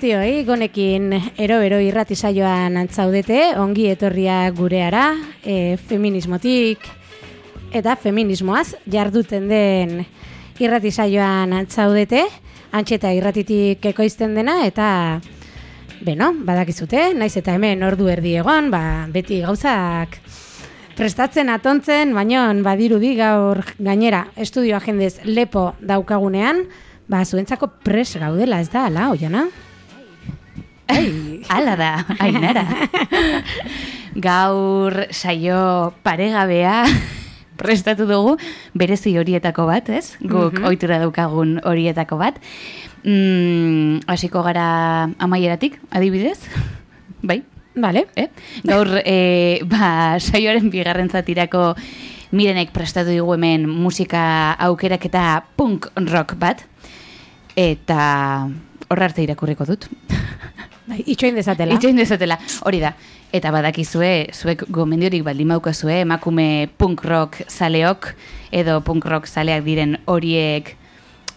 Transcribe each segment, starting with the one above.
Guztioi, gonekin ero-ero irrati saioan antzaudete, ongi etorria gureara, e, feminismotik eta feminismoaz jarduten den irrati saioan antzaudete, antxeta irratitik ekoizten dena, eta, beno, badakizute, naiz eta hemen ordu erdi egon, ba, beti gauzak prestatzen atontzen, baino badirudi gaur gainera estudio agendez lepo daukagunean, ba, zuentzako pres gaudela, ez da, ala, oiana? Ai, ala da, ainara. Gaur saio paregabea prestatu dugu, berezi horietako bat, ez? Guk mm ohitura daukagun horietako bat. Mm, hasiko gara amaieratik, adibidez? Bai? Vale. Eh? Gaur, e, ba, saioaren bigarren zatirako mirenek prestatu dugu hemen musika aukerak eta punk rock bat. Eta horra arte irakurriko dut. Bai, itxoin dezatela. Itxoin dezatela, hori da. Eta badakizue, zuek gomendiorik baldin maukazue, emakume punk rock zaleok, edo punk rock zaleak diren horiek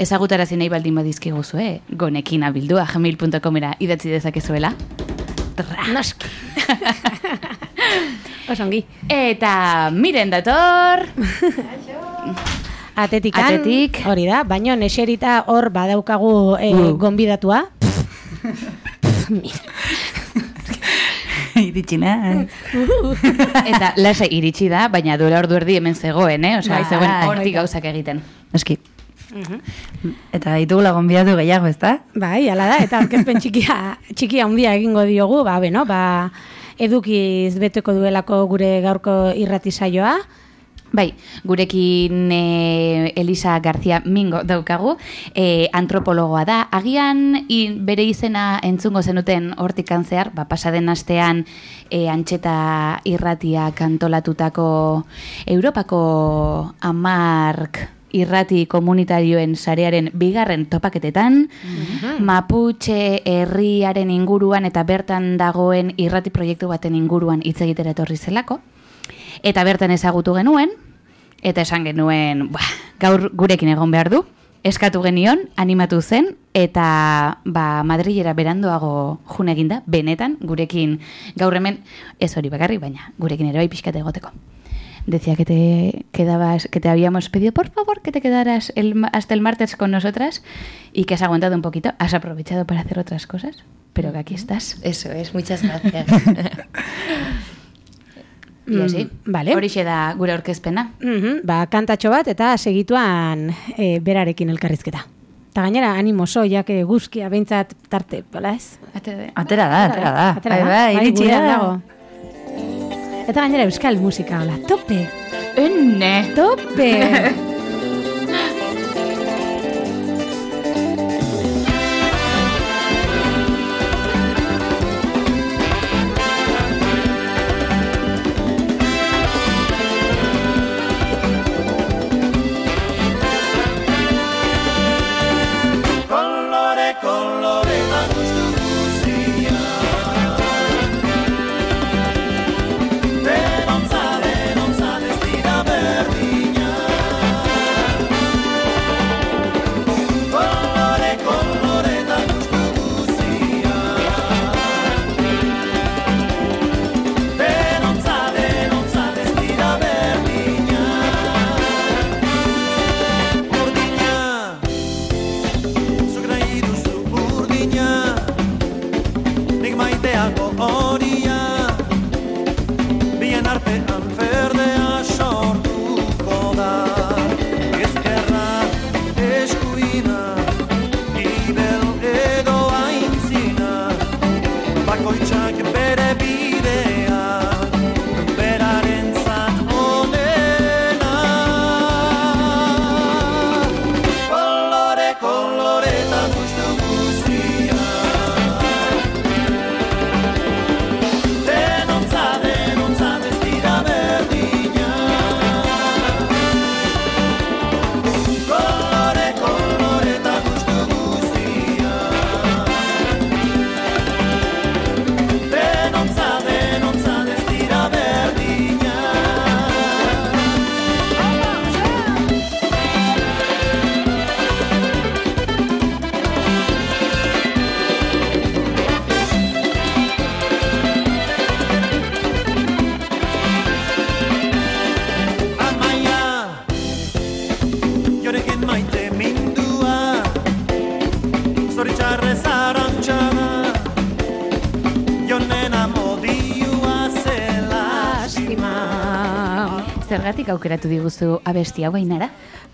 ezagutarazi nahi baldin badizkigu zue, gonekin abildua, gmail.comera idatzi dezakezuela. Noski. Osongi. Eta miren dator... Atetikan, Atetik. hori da, baino neserita hor badaukagu e, Uh. gonbidatua. Iritsi naiz. Eta lasai iritsi da, baina duela ordu erdi hemen zegoen, eh? Osea, Bai, zegoen bai. hortik gauzak egiten. Eski. Eta ditugula gonbidatu gehiago, ezta? Bai, ala da, eta aurkezpen txikia, txikia handia egingo diogu, ba, beno, ba, edukiz beteko duelako gure gaurko irrati saioa. Bai, gurekin e, Elisa García Mingo daukagu, e, antropologoa da. Agian i, bere izena entzungo zenuten hortikan zehar, ba, pasaden astean e, antxeta irratia kantolatutako Europako amark irrati komunitarioen sarearen bigarren topaketetan, Mapuche herriaren inguruan eta bertan dagoen irrati proiektu baten inguruan hitz egitera etorri zelako. Eta bertan ezagutu genuen, eta esan genuen, bah, gaur gurekin egon behar du, eskatu genion, animatu zen, eta ba, Madrilera berandoago jun eginda, benetan, gurekin gaur hemen, ez hori bakarrik, baina gurekin ere bai pixkate egoteko. Decía que te quedabas, que te habíamos pedido por favor que te quedaras el, hasta el martes con nosotras y que has aguantado un poquito, has aprovechado para hacer otras cosas, pero que aquí estás. Eso es, muchas gracias. Y así, Mm, vale. horixe da gure aurkezpena. Mhm, ba, kantatxo bat eta segituan e, berarekin elkarrizketa. Eta gainera, animoso, jak guzkia behintzat tarte, bala ez? Ate- Atera da, atera da. Atera Bai, da, bai, iritsi da. dago. Eta gainera euskal musika, hola, tope, Ene! tope! Zergatik aukeratu diguzu abesti hau Ainara?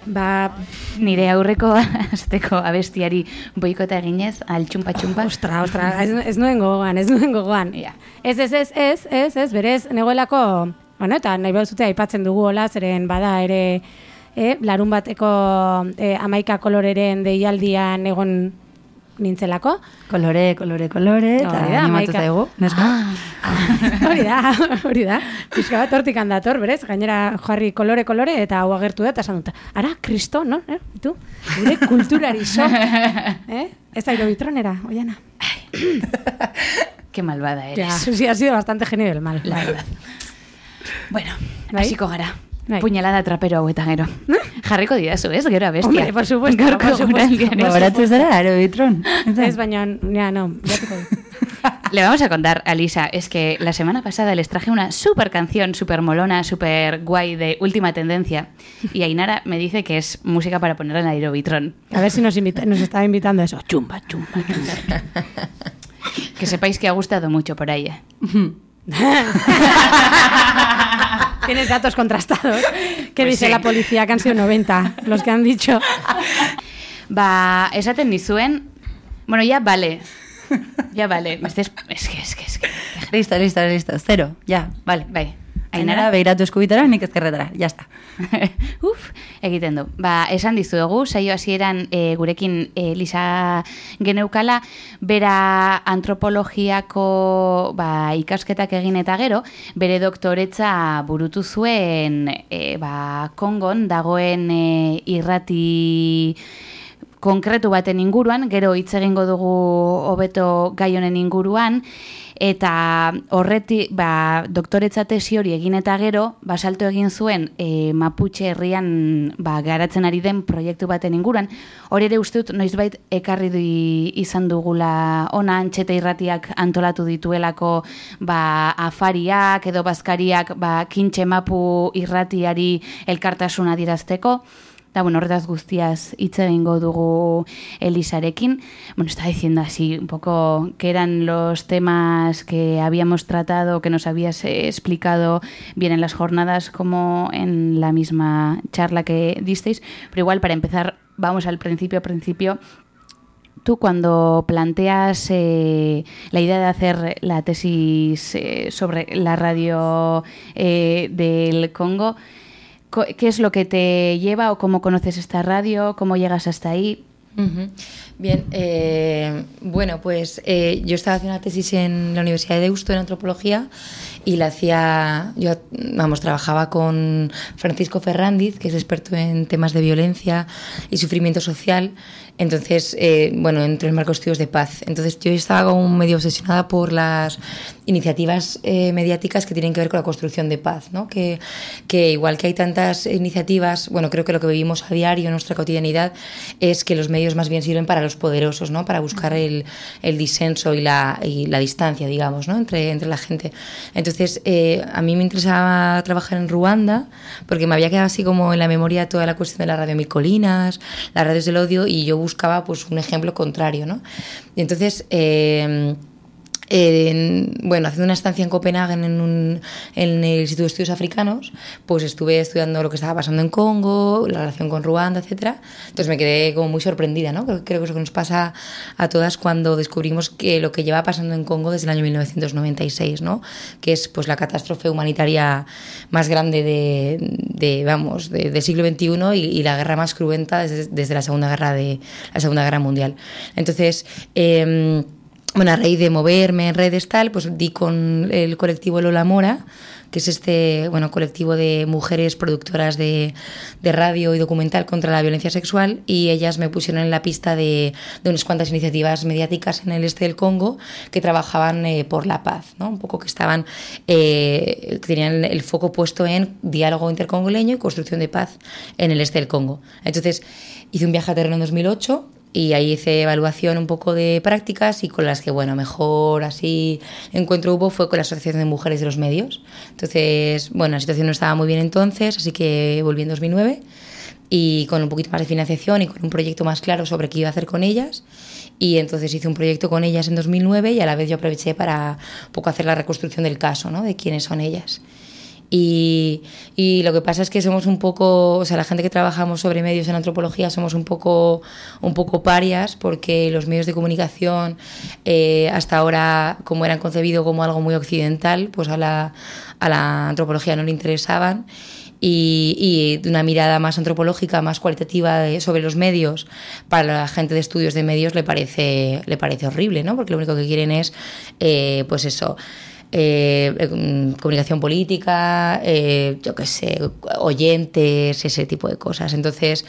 Ba, Nire aurreko azteko abestiari boikota eginez, altxumpa txumpa. ostra, ostra, ez, ez nuen gogoan, ez nuen gogoan. Ja. Ez, ez, ez, ez, ez, ez, berez, negoelako, bueno, eta nahi behar aipatzen dugu hola, zeren bada ere, e, larun bateko e, amaika koloreren deialdian egon nintzelako. Kolore, kolore, kolore, eta animatu zaigu. Neska? hori da, hori da. Pixka bat hortik handator, berez? Gainera jarri kolore, kolore, eta hau agertu da, eta esan dut, ara, kristo, no? Eh? Tu? Gure kulturari so. eh? Ez da irobitronera, oiana. Qué malvada eres. Ja, sí, ha sido bastante genio el mal, la verdad. Bueno, Bai? hasiko gara. Bai. Puñalada trapero hau eta gero. Jarriko didazu, ez? Gero abestia. Hombre, por supuesto, Gaurko? Gogoratzen zara, aerobitron. Ez baina, ya no. Le vamos a contar a Lisa, es que la semana pasada les traje una super canción, super molona, super guay de última tendencia. Y Ainara me dice que es música para poner en el aerobitrón. A ver si nos, invita, nos está invitando a eso. Chumba, chumba, chumba. Que sepáis que ha gustado mucho por ahí. Tienes datos contrastados. ¿Qué Pues dice sí. la policía? Que han sido 90 los que han dicho. Ba, esaten dizuen, bueno, ya vale. Ya vale. Me estés- Es que, es que, es que. Listo, listo, listo. Zero, ya, vale. Bai. Ainara, behiratu eskubitara, nik ezkerretara, ya está. Uf, egiten du. Ba, esan dizuegu, saio hasieran e, gurekin e, Lisa geneukala, bera antropologiako ba, ikasketak egin eta gero, bere doktoretza burutu zuen e, ba, Kongon dagoen e, irrati konkretu baten inguruan, gero hitz egingo dugu hobeto gai honen inguruan, eta horreti, ba, doktoretza hori egin eta gero, basalto egin zuen e, Mapuche herrian ba, garatzen ari den proiektu baten inguruan, hori ere uste dut noizbait ekarri du izan dugula ona antxeta irratiak antolatu dituelako ba, afariak edo bazkariak ba, kintxe mapu irratiari elkartasuna dirazteko, Da, bueno, horretaz guztiaz hitz dugu Elisarekin. Bueno, está diciendo así un poco que eran los temas que habíamos tratado, que nos habías explicado bien en las jornadas como en la misma charla que disteis. Pero igual, para empezar, vamos al principio, principio. Tú cuando planteas eh, la idea de hacer la tesis eh, sobre la radio eh, del Congo, Co- ¿Qué es lo que te lleva o cómo conoces esta radio? ¿Cómo llegas hasta ahí? Bien, eh, bueno, pues eh, yo estaba haciendo una tesis en la Universidad de Deusto en antropología y la hacía, yo, vamos, trabajaba con Francisco Ferrandiz, que es experto en temas de violencia y sufrimiento social. Entonces, eh, bueno, entre el marco de estudios de paz. Entonces, yo estaba como medio obsesionada por las iniciativas eh, mediáticas que tienen que ver con la construcción de paz, ¿no? Que, que igual que hay tantas iniciativas, bueno, creo que lo que vivimos a diario en nuestra cotidianidad es que los medios más bien sirven para los poderosos, ¿no? Para buscar el, el disenso y la, y la distancia, digamos, ¿no? Entre, entre la gente. Entonces, eh, a mí me interesaba trabajar en Ruanda porque me había quedado así como en la memoria toda la cuestión de la radio Mil Colinas, las radios del odio y yo buscaba pues un ejemplo contrario, ¿no? Y entonces... eh, en- bueno, haciendo una estancia en Copenhague en, un- en el Instituto de Estudios Africanos, pues estuve estudiando lo que estaba pasando en Congo, la relación con Ruanda, etcétera. Entonces me quedé como muy sorprendida, ¿no? Creo, creo que es lo que nos pasa a todas cuando descubrimos que lo que lleva pasando en Congo desde el año 1996, ¿no? Que es pues la catástrofe humanitaria más grande de, de, vamos, de- del siglo XXI y, y la guerra más cruenta desde, desde la Segunda Guerra de la Segunda Guerra Mundial. Entonces, em, bueno, a raíz de moverme en redes tal, pues di con el colectivo Lola Mora, que es este bueno, colectivo de mujeres productoras de, de radio y documental contra la violencia sexual y ellas me pusieron en la pista de, de unas cuantas iniciativas mediáticas en el este del Congo que trabajaban eh, por la paz, ¿no? un poco que estaban, eh, tenían el foco puesto en diálogo intercongoleño y construcción de paz en el este del Congo. Entonces hice un viaje a terreno en 2008 y ahí hice evaluación un poco de prácticas y con las que, bueno, mejor así encuentro hubo fue con la Asociación de Mujeres de los Medios. Entonces, bueno, la situación no estaba muy bien entonces, así que volví en 2009 y con un poquito más de financiación y con un proyecto más claro sobre qué iba a hacer con ellas. Y entonces hice un proyecto con ellas en 2009 y a la vez yo aproveché para poco hacer la reconstrucción del caso, ¿no? De quiénes son ellas. Y, y lo que pasa es que somos un poco, o sea, la gente que trabajamos sobre medios en antropología somos un poco, un poco parias porque los medios de comunicación eh, hasta ahora, como eran concebidos como algo muy occidental, pues a la, a la antropología no le interesaban y, y una mirada más antropológica, más cualitativa de- sobre los medios, para la gente de estudios de medios le parece, le parece horrible, ¿no? Porque lo único que quieren es, eh, pues eso, eh, mm, comunicación política, eh, yo qué sé, oyentes, ese tipo de cosas. Entonces,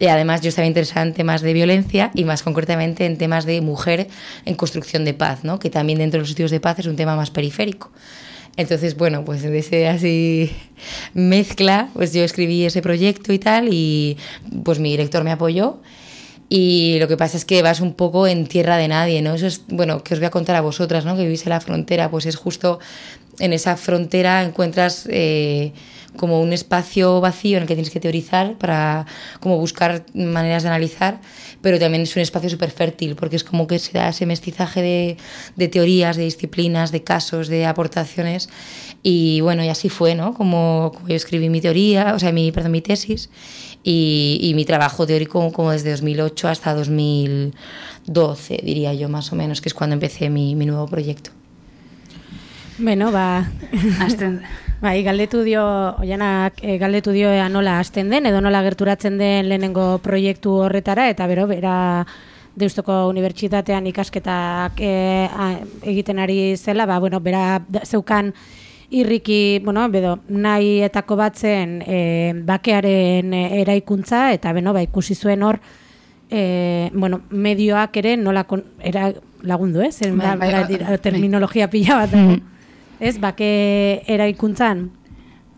eh, además yo estaba interesada en temas de violencia y más concretamente en temas de mujer en construcción de paz, ¿no? Que también dentro de los estudios de paz es un tema más periférico. Entonces, bueno, pues de ese así mezcla, pues yo escribí ese proyecto y tal, y pues mi director me apoyó. Y lo que pasa es que vas un poco en tierra de nadie, ¿no? Eso es, bueno, que os voy a contar a vosotras, ¿no? Que vivís en la frontera, pues es justo en esa frontera encuentras eh, como un espacio vacío en el que tienes que teorizar para como buscar maneras de analizar, pero también es un espacio súper fértil porque es como que se da ese mestizaje de, de teorías, de disciplinas, de casos, de aportaciones y bueno, y así fue, ¿no? Como, como yo escribí mi teoría, o sea, mi, perdón, mi tesis y, y mi trabajo teórico como desde 2008 hasta 2012, diría yo, más o menos, que es cuando empecé mi, mi nuevo proyecto. Beno, ba, Hasten, bai, galdetu dio, oianak e, galdetu dio ea nola hasten den, edo nola gerturatzen den lehenengo proiektu horretara, eta bero, bera Deustoko Unibertsitatean ikasketak e, a, egiten ari zela, ba, bueno, bera zeukan irriki, bueno, bedo, nahi etako batzen e, bakearen e, eraikuntza, eta beno, ba, ikusi zuen hor, e, bueno, medioak ere nola kon, era lagundu, ez? Bai, ba, bai, bera bai, dira- bai. terminologia pila bat dago. Ez, bake eraikuntzan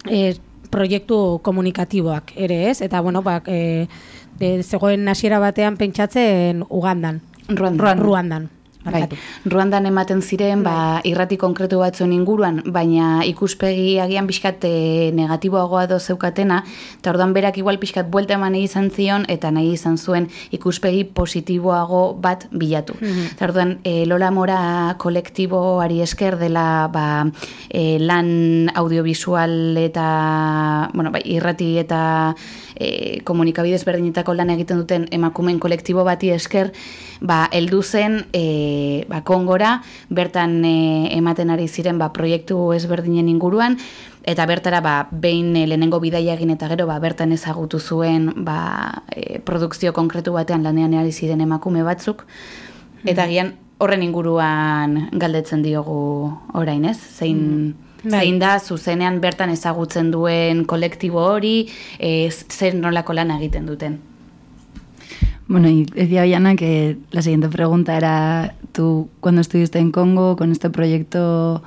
e, proiektu komunikatiboak ere, ez? Eta, bueno, bak, e, de, zegoen hasiera batean pentsatzen Ugandan. Ruandan. Ruandan. Bai, barkatu. Ruandan ematen ziren ba, irrati konkretu batzuen inguruan, baina ikuspegi agian pixkat eh, negatiboagoa do zeukatena, eta orduan berak igual pixkat buelta eman nahi izan zion, eta nahi izan zuen ikuspegi positiboago bat bilatu. Eta orduan, eh, Lola Mora kolektiboari esker dela ba, eh, lan audiovisual eta bueno, bai, irrati eta e, komunikabidez berdinetako lan egiten duten emakumeen kolektibo bati esker, ba, heldu zen e, ba, Kongora, bertan e, ematen ari ziren ba, proiektu ezberdinen inguruan, eta bertara ba, behin e, lehenengo bidaia egin eta gero ba, bertan ezagutu zuen ba, e, produkzio konkretu batean lanean ari ziren emakume batzuk, eta gian horren inguruan galdetzen diogu orain, ez? Zein, Bai. zein da zuzenean bertan ezagutzen duen kolektibo hori, e, zer nolako lan egiten duten. Bueno, y decía Ollana que la siguiente pregunta era, tú cuando estuviste en Congo con este proyecto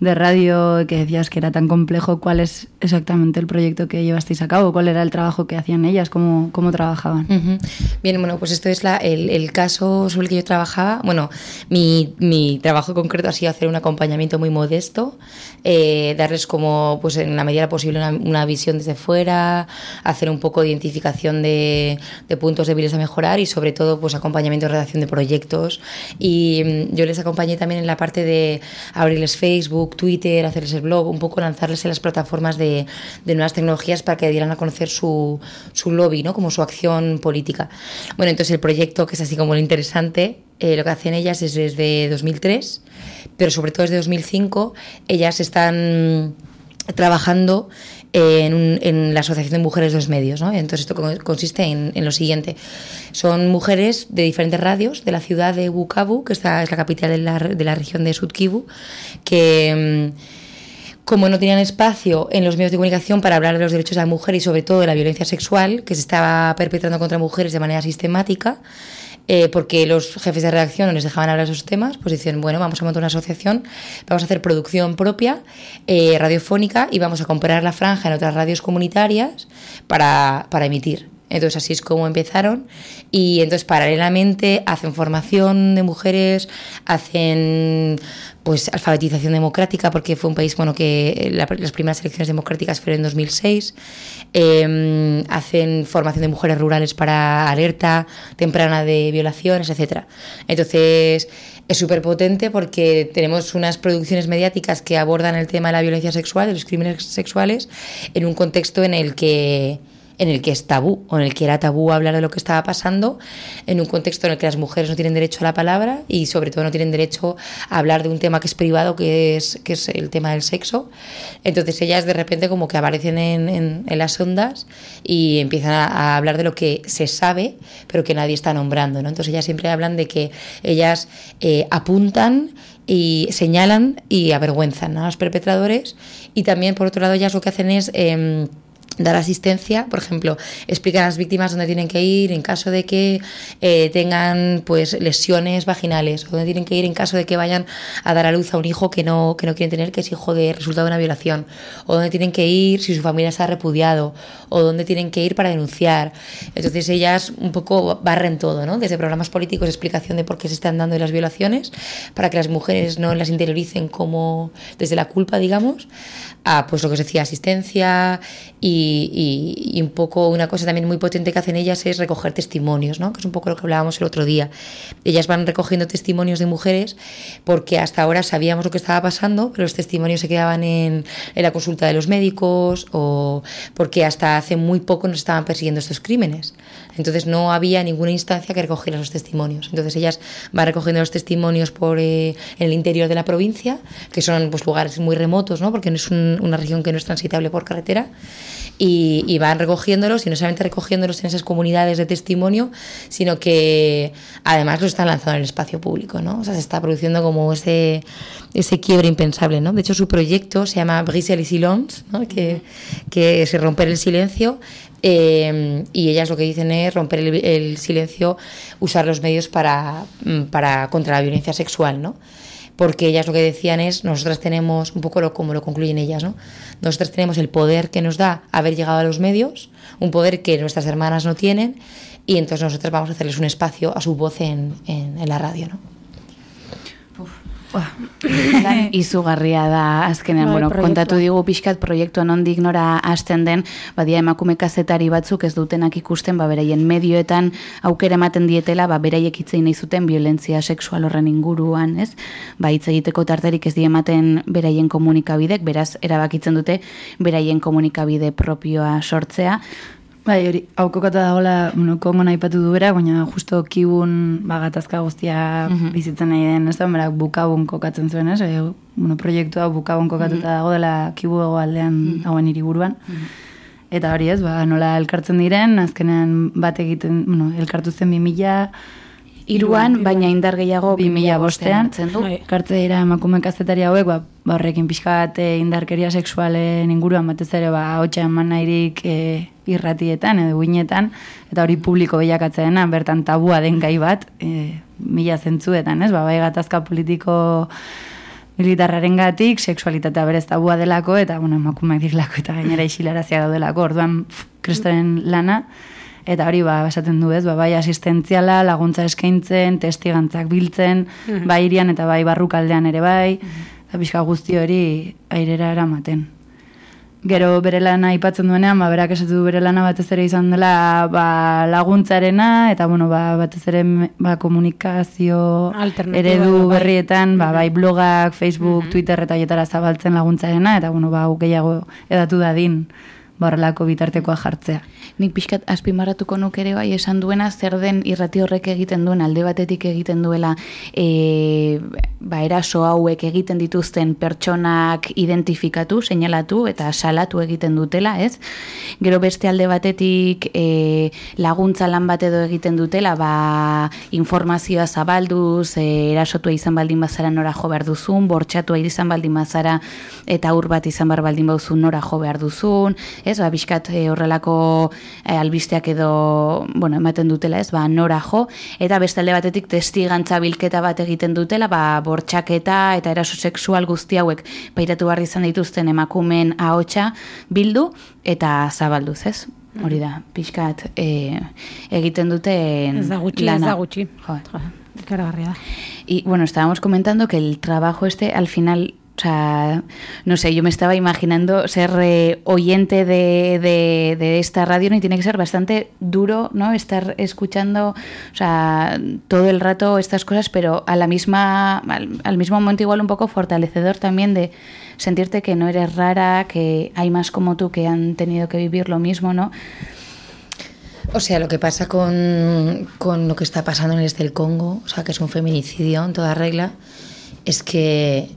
de radio que decías que era tan complejo, ¿cuál es exactamente el proyecto que llevasteis a cabo? ¿Cuál era el trabajo que hacían ellas? ¿Cómo, cómo trabajaban? Ujú. Bien, bueno, pues esto es la, el, el caso sobre el que yo trabajaba. Bueno, mi, mi trabajo concreto ha sido hacer un acompañamiento muy modesto, eh, darles como, pues en la medida posible, una, una visión desde fuera, hacer un poco de identificación de, de puntos débiles a mejorar y sobre todo, pues acompañamiento en redacción de proyectos. Y mm, yo les acompañé también en la parte de abrirles Facebook, Twitter, hacerles el blog, un poco lanzarles en las plataformas de, de nuevas tecnologías para que dieran a conocer su, su lobby, ¿no? como su acción política. Bueno, entonces el proyecto, que es así como lo interesante, eh, lo que hacen ellas es desde 2003, pero sobre todo desde 2005, ellas están trabajando en, en la Asociación de Mujeres de los Medios. ¿no? Entonces esto con- consiste en, en lo siguiente. Son mujeres de diferentes radios de la ciudad de Bukavu, que está, es la capital de la, de la región de Sud Kivu, que... mm, como no tenían espacio en los medios de comunicación para hablar de los derechos de la mujer y sobre todo de la violencia sexual que se estaba perpetrando contra mujeres de manera sistemática, eh, porque los jefes de redacción no les dejaban hablar de esos temas, pues dicen, bueno, vamos a montar una asociación, vamos a hacer producción propia, eh, radiofónica, y vamos a comprar la franja en otras radios comunitarias para, para emitir. Entonces así es como empezaron y entonces paralelamente hacen formación de mujeres, hacen pues alfabetización democrática porque fue un país bueno que la- las primeras elecciones democráticas fueron en 2006 eh, hacen formación de mujeres rurales para alerta temprana de violaciones etcétera. Entonces es súper potente porque tenemos unas producciones mediáticas que abordan el tema de la violencia sexual de los crímenes sexuales en un contexto en el que en el que es tabú, o en el que era tabú hablar de lo que estaba pasando, en un contexto en el que las mujeres no tienen derecho a la palabra y sobre todo no tienen derecho a hablar de un tema que es privado, que es, que es el tema del sexo. Entonces ellas de repente como que aparecen en, en- en las ondas y empiezan a, a hablar de lo que se sabe, pero que nadie está nombrando. ¿no? Entonces ellas siempre hablan de que ellas eh, apuntan y señalan y avergüenzan a los perpetradores y también por otro lado ellas lo que hacen es... em, dar asistencia, por ejemplo, explican a las víctimas dónde tienen que ir en caso de que eh, tengan pues lesiones vaginales, o dónde tienen que ir en caso de que vayan a dar a luz a un hijo que no, que no quieren tener, que es hijo de resultado de una violación, o dónde tienen que ir si su familia se ha repudiado, o dónde tienen que ir para denunciar. Entonces ellas un poco barren todo, ¿no? Desde programas políticos, explicación de por qué se están dando las violaciones, para que las mujeres no las interioricen como desde la culpa, digamos, a pues lo que os decía, asistencia y, y- y un poco una cosa también muy potente que hacen ellas es recoger testimonios, ¿no? que es un poco lo que hablábamos el otro día. Ellas van recogiendo testimonios de mujeres porque hasta ahora sabíamos lo que estaba pasando, pero los testimonios se quedaban en, en la consulta de los médicos o porque hasta hace muy poco nos estaban persiguiendo estos crímenes. Entonces no había ninguna instancia que recogiera esos testimonios. Entonces ellas van recogiendo los testimonios por eh, en el interior de la provincia, que son pues lugares muy remotos, ¿no? porque no es un- una región que no es transitable por carretera, y, y van recogiéndolos y no solamente recogiéndolos en esas comunidades de testimonio, sino que además los están lanzando en el espacio público, ¿no? O sea, se está produciendo como ese, ese quiebre impensable, ¿no? De hecho, su proyecto se llama Brise les Silence, ¿no? que, que es romper el silencio, eh, y ellas lo que dicen es romper el, silencio, usar los medios para, mm, para contra la violencia sexual, ¿no? porque ellas lo que decían es, nosotras tenemos, un poco lo, como lo concluyen ellas, ¿no? Nosotras tenemos el poder que nos da haber llegado a los medios, un poder que nuestras hermanas no tienen, y entonces nosotras vamos a hacerles un espacio a su voz en, en, en la radio, ¿no? Lan izugarria da azkenean, Bai, bueno, proiektua. kontatu digu pixkat proiektuan ondik nora hasten den, badia emakume kazetari batzuk ez dutenak ikusten, ba, beraien medioetan aukera ematen dietela, ba, beraiek hitz egin nahi zuten violentzia sexual horren inguruan, ez? Ba, hitz egiteko tarterik ez die ematen beraien komunikabidek, beraz, erabakitzen dute beraien komunikabide propioa sortzea, Bai, hori, hau kokata dagoela, bueno, kongo nahi patu duera, baina justo kibun bagatazka guztia Mhm. bizitzen nahi den, ez da, berak bukabun kokatzen zuen, ez? E, bueno, proiektua bukabun kokatuta dago dela kibu aldean hauen hiriburuan. Eta hori ez, ba, nola elkartzen diren, azkenean bat egiten, bueno, elkartu zen 2000 Iruan, baina indar gehiago 2000 bostean, hartzen du. Bai. Kartze dira emakume kazetari hauek, ba, ba horrekin pixka bat eh, indarkeria sexualen inguruan batez ere ba hotxa eman nahirik e, irratietan edo guinetan, eta hori publiko bilakatzeena, bertan tabua den gai bat, e, mila zentzuetan, ez? Ba, bai gatazka politiko militarraren gatik, seksualitatea berez tabua delako, eta bueno, emakumeak direlako eta gainera isilarazia daudelako, orduan kristoren lana, Eta hori ba, esaten du ez, ba, bai asistentziala, laguntza eskaintzen, testigantzak biltzen, bai irian eta bai barrukaldean ere bai, eta pixka guzti hori airera eramaten. Gero bere lana aipatzen duenean, ba, berak esatu du bere lana batez ere izan dela ba, laguntzarena, eta bueno, ba, batez ere ba, komunikazio eredu bai. berrietan, ba, bai blogak, Facebook, Twitter eta hietara zabaltzen laguntzarena, eta bueno, ba, gehiago edatu dadin, ba, horrelako bitartekoa jartzea. Nik pixkat azpimarratuko nuk ere bai esan duena zer den irrati horrek egiten duen alde batetik egiten duela e, ba, eraso hauek egiten dituzten pertsonak identifikatu, seinalatu eta salatu egiten dutela, ez? Gero beste alde batetik e, laguntza lan bat edo egiten dutela, ba, informazioa zabalduz, e, erasotua izan baldin bazara nora jo behar duzun, bortxatua izan baldin bazara eta aur bat izan behar baldin bauzun nora jo behar duzun, ez, ba, bizkat e, horrelako e, albisteak edo, bueno, ematen dutela, ez, ba, nora jo, eta beste alde batetik testigantza bilketa bat egiten dutela, ba, bortxaketa eta eraso sexual guzti hauek pairatu behar izan dituzten emakumeen ahotsa bildu eta zabalduz, ez? hori da, pixkat e, egiten duten Ez da gutxi, ez lana. da gutxi. Jo, Ikaragarria da. Y bueno, estábamos comentando que el trabajo este al final, o sea, no sé, yo me estaba imaginando ser eh, oyente de, de, esta radio y tiene que ser bastante duro, ¿no? Estar escuchando, o sea, todo el rato estas cosas, pero a la misma, al, mismo momento igual un poco fortalecedor también de sentirte que no eres rara, que hay más como tú que han tenido que vivir lo mismo, ¿no? O sea, lo que pasa con, con lo que está pasando en el este Congo, o sea, que es un feminicidio en toda regla, es que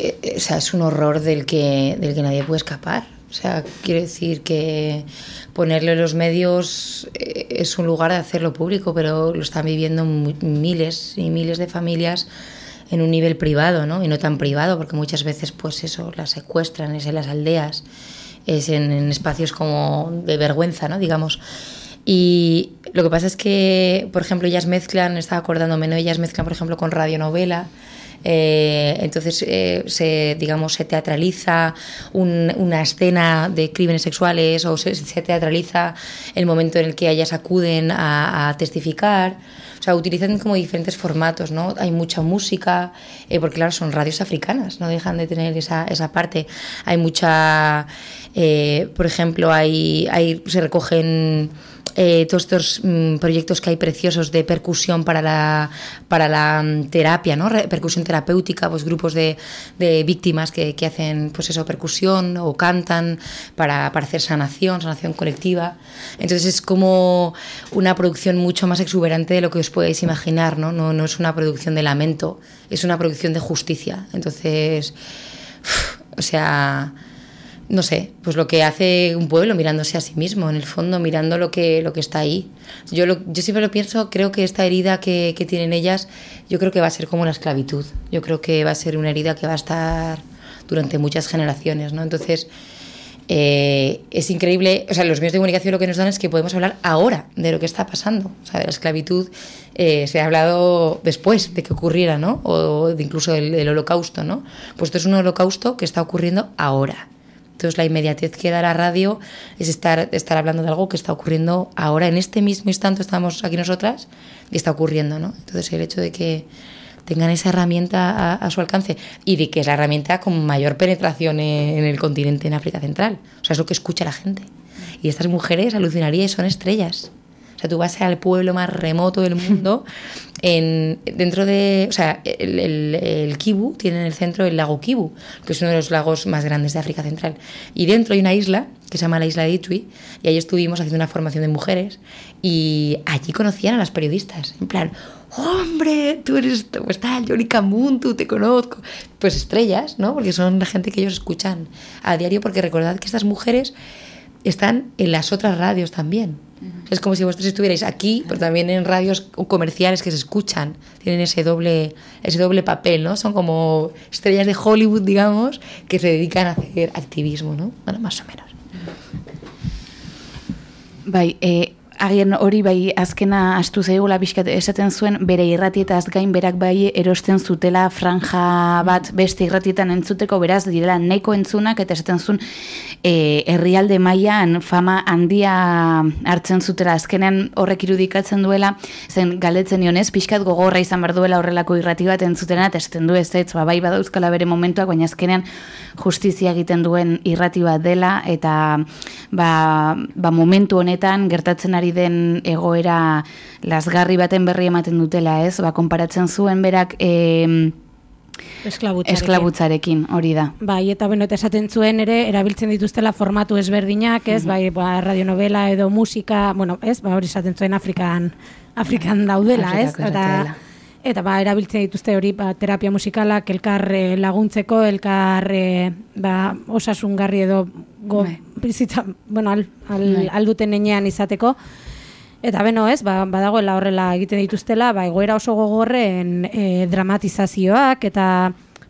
eh, o sea, es un horror del que, del que nadie puede escapar. O sea, quiero decir que ponerlo en los medios eh, es un lugar de hacerlo público, pero lo están viviendo miles y miles de familias en un nivel privado, ¿no? Y no tan privado, porque muchas veces, pues eso, las secuestran, es en las aldeas, es en, en espacios como de vergüenza, ¿no? Digamos. Y lo que pasa es que, por ejemplo, ellas mezclan, estaba acordándome, ¿no? Ellas mezclan, por ejemplo, con radionovela. Eh, entonces, eh, se, digamos, se teatraliza un- una escena de crímenes sexuales o se, teatraliza el momento en el que ellas acuden a, testificar. O sea, utilizan como diferentes formatos, ¿no? Hay mucha música, eh, porque claro, son radios africanas, no dejan de tener esa, esa parte. Hay mucha, por ejemplo, hay, hay, se recogen eh, todos estos mm, proyectos que hay preciosos de percusión para la, para la mm, terapia, ¿no? Percusión terapéutica, pues grupos de, de víctimas que, que hacen pues eso, percusión o cantan para, para hacer sanación, sanación colectiva. Entonces es como una producción mucho más exuberante de lo que os podéis imaginar, ¿no? No, no es una producción de lamento, es una producción de justicia. Entonces, o sea, no sé, pues lo que hace un pueblo mirándose a sí mismo, en el fondo, mirando lo que, lo que está ahí. Yo, lo- yo siempre lo pienso, creo que esta herida que, que tienen ellas, yo creo que va a ser como la esclavitud. Yo creo que va a ser una herida que va a estar durante muchas generaciones, ¿no? Entonces, eh, es increíble, o sea, los medios de comunicación lo que nos dan es que podemos hablar ahora de lo que está pasando. O sea, de la esclavitud eh, se ha hablado después de que ocurriera, ¿no? O incluso del, del holocausto, ¿no? Pues esto es un holocausto que está ocurriendo ahora. Entonces la inmediatez que da la radio es estar, estar hablando de algo que está ocurriendo ahora, en este mismo instante estamos aquí nosotras y está ocurriendo, ¿no? Entonces el hecho de que tengan esa herramienta a, su alcance y de que es la herramienta con mayor penetración en, el continente, en África Central. O sea, es lo que escucha la gente. Y estas mujeres alucinaría son estrellas. O sea, tú vas al pueblo más remoto del mundo, en, dentro de... O sea, el, el, el Kivu tiene en el centro el lago Kivu, que es uno de los lagos más grandes de África Central. Y dentro hay una isla que se llama la isla de Itui, y ahí estuvimos haciendo una formación de mujeres, y allí conocían a las periodistas. En plan, hombre, tú eres, pues tal, Johnny Camuntu, te conozco. Pues estrellas, ¿no? Porque son la gente que ellos escuchan a diario, porque recordad que estas mujeres están en las otras radios también. Es como si vosotros estuvierais aquí, pero también en radios comerciales que se escuchan. Tienen ese doble, ese doble papel, ¿no? Son como estrellas de Hollywood, digamos, que se dedican a hacer activismo, ¿no? Bueno, más o menos. Bai, e, agian hori bai azkena astu zaigula pixkat esaten zuen bere irratietaz gain berak bai erosten zutela franja bat beste irratietan entzuteko beraz direla nahiko entzunak eta esaten zuen e, herrialde mailan fama handia hartzen zutela. Azkenean horrek irudikatzen duela zen galdetzen dionez pixkat gogorra izan behar duela horrelako irrati bat entzutena eta esaten du ez ez ba, bai badauzkala bere momentuak baina azkenean justizia egiten duen irrati bat dela eta ba, ba momentu honetan gertatzen ari den egoera lasgarri baten berri ematen dutela, ez? Ba, konparatzen zuen berak e, Esklabutzarekin. esklabutzarekin, hori da. Bai, eta beno, eta esaten zuen ere, erabiltzen dituztela formatu ezberdinak, ez, bai, ba, radionovela edo musika, bueno, ez, ba, hori esaten zuen Afrikan, Afrikan daudela, ez, eta. Eta ba, erabiltzen dituzte hori, ba, terapia musikalak, elkar eh, laguntzeko, elkar, eh, ba, osasungarri edo, go, Bai. bizitza, bueno, al, al, Bai. alduten enean izateko, Eta beno ez, ba, badagoela horrela egiten dituztela, ba, egoera oso gogorren e, dramatizazioak, eta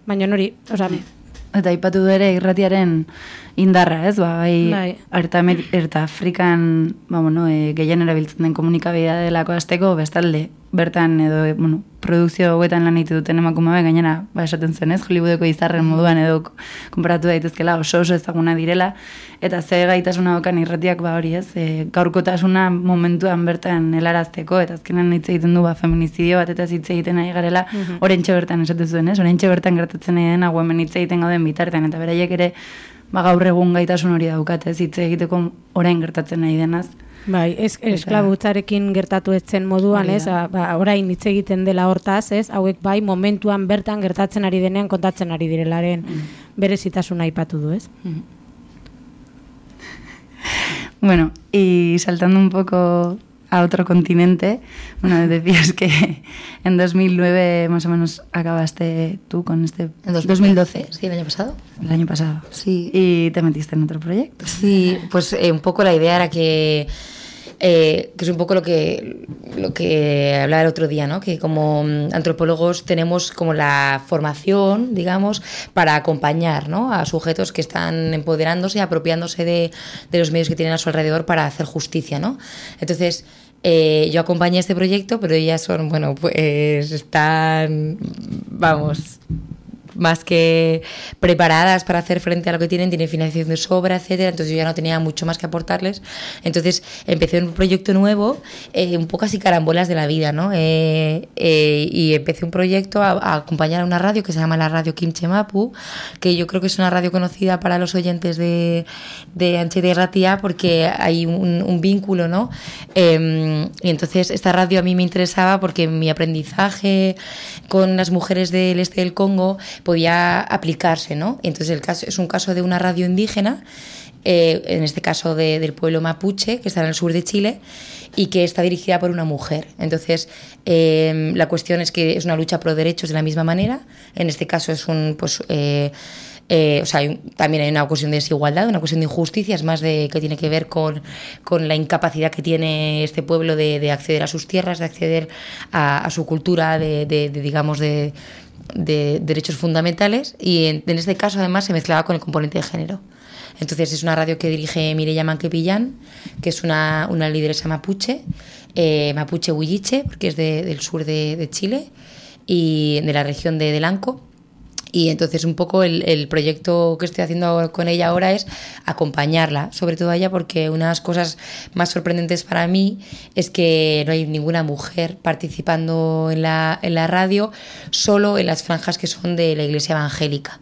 baina hori, osea, Eta aipatu du ere irratiaren indarra, ez? Ba, bai, Bai. Amer- erta Afrikan, ba, bueno, e, gehien erabiltzen den komunikabidea delako azteko, bestalde, bertan edo, e, bueno, produkzio hauetan lan egite duten emakume bai, gainera, ba, esaten zen, ez? Hollywoodeko izarren moduan edo konparatu daitezkela oso oso ezaguna direla, eta ze gaitasuna dokan irratiak, ba, hori, ez? E, gaurkotasuna momentuan bertan helarazteko, eta azkenan hitz egiten du, ba, feminizidio bat eta hitz egiten ari garela, orentxe bertan esatu zuen, ez? Orentxe bertan gertatzen ari dena, hemen hitz egiten gauden bitartean, eta beraiek ere, ba, gaur egun gaitasun hori daukate, ez? Hitz egiteko orain gertatzen nahi denaz. Bai, ez, esklabutzarekin gertatu etzen moduan, ez, a, ba, orain hitz egiten dela hortaz, ez, hauek bai momentuan bertan gertatzen ari denean kontatzen ari direlaren berezitasuna aipatu du, ez? Bueno, y saltando un poco a otro continente, bueno, decías que en 2009 más o menos acabaste tú con este... En 2012, Sí, el año pasado. el año pasado. Sí. Y te metiste en otro proyecto. Sí, pues eh, un poco la idea era que, eh, que es un poco lo que, lo que hablaba el otro día, ¿no? Que como mm, antropólogos tenemos como la formación, digamos, para acompañar ¿no? a sujetos que están empoderándose, apropiándose de, de los medios que tienen a su alrededor para hacer justicia, ¿no? Entonces, eh, yo acompañé este proyecto, pero ellas son, bueno, pues están, vamos, más que preparadas para hacer frente a lo que tienen, tienen financiación de sobra, etcétera. Entonces yo ya no tenía mucho más que aportarles. Entonces empecé un proyecto nuevo, eh, un poco así carambolas de la vida, ¿no? Eh, eh, y empecé un proyecto a, a acompañar a una radio que se llama la Radio Kimche Mapu, que yo creo que es una radio conocida para los oyentes de, de Anche de Ratia porque hay un, un vínculo, ¿no? Eh, y entonces esta radio a mí me interesaba porque mi aprendizaje con las mujeres del este del Congo podía aplicarse, ¿no? Entonces el caso es un caso de una radio indígena, eh, en este caso de- del pueblo mapuche, que está en el sur de Chile, y que está dirigida por una mujer. Entonces, eh, la cuestión es que es una lucha por derechos de la misma manera. En este caso es un, pues, eh, eh, o sea, también hay una cuestión de desigualdad, una cuestión de injusticia, es más de que tiene que ver con, con la incapacidad que tiene este pueblo de, de acceder a sus tierras, de acceder a, su cultura, de, de- de, digamos, de, de derechos fundamentales. Y en, en este caso, además, se mezclaba con el componente de género. Entonces es una radio que dirige Mireya Manquepillán, que es una, una lideresa mapuche, eh, mapuche huilliche, porque es de- del sur de, de Chile y de la región de Delanco. Y entonces un poco el, el proyecto que estoy haciendo con ella ahora es acompañarla, sobre todo a ella porque una de las cosas más sorprendentes para mí es que no hay ninguna mujer participando en la, en la radio, solo en las franjas que son de la iglesia evangélica.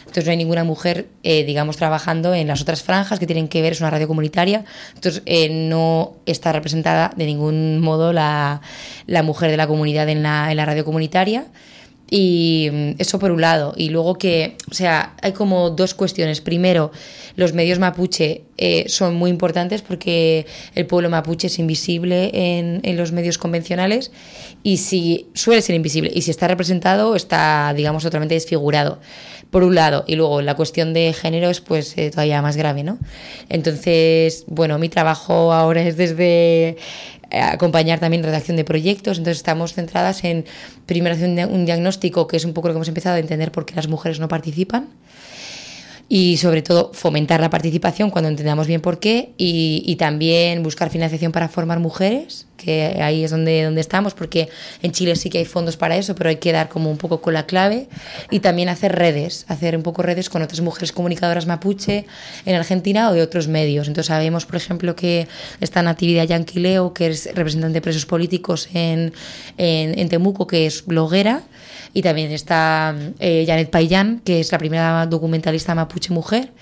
Entonces no hay ninguna mujer, eh, digamos, trabajando en las otras franjas que tienen que ver, es una radio comunitaria. Entonces eh, no está representada de ningún modo la, la mujer de la comunidad en la, en la radio comunitaria. Y mm, eso por un lado. Y luego que, o sea, hay como dos cuestiones. Primero, los medios mapuche eh, son muy importantes porque el pueblo mapuche es invisible en, en los medios convencionales y si suele ser invisible y si está representado está, digamos, totalmente desfigurado. Por un lado, y luego la cuestión de género es pues eh, todavía más grave, ¿no? Entonces, bueno, mi trabajo ahora es desde acompañar también redacción de proyectos, entonces estamos centradas en primero hacer un diagnóstico que es un poco lo que hemos empezado a entender por qué las mujeres no participan y sobre todo fomentar la participación cuando entendamos bien por qué y, también buscar financiación para formar mujeres, que ahí es donde, donde estamos, porque en Chile sí que hay fondos para eso, pero hay que dar como un poco con la clave y también hacer redes, hacer un poco redes con otras mujeres comunicadoras mapuche en Argentina o de otros medios. Entonces sabemos, por ejemplo, que está Natividad Yanquileo, que es representante de presos políticos en, en Temuco, que es bloguera, y también está eh, Janet Payán, que es la primera documentalista mapuche mujer.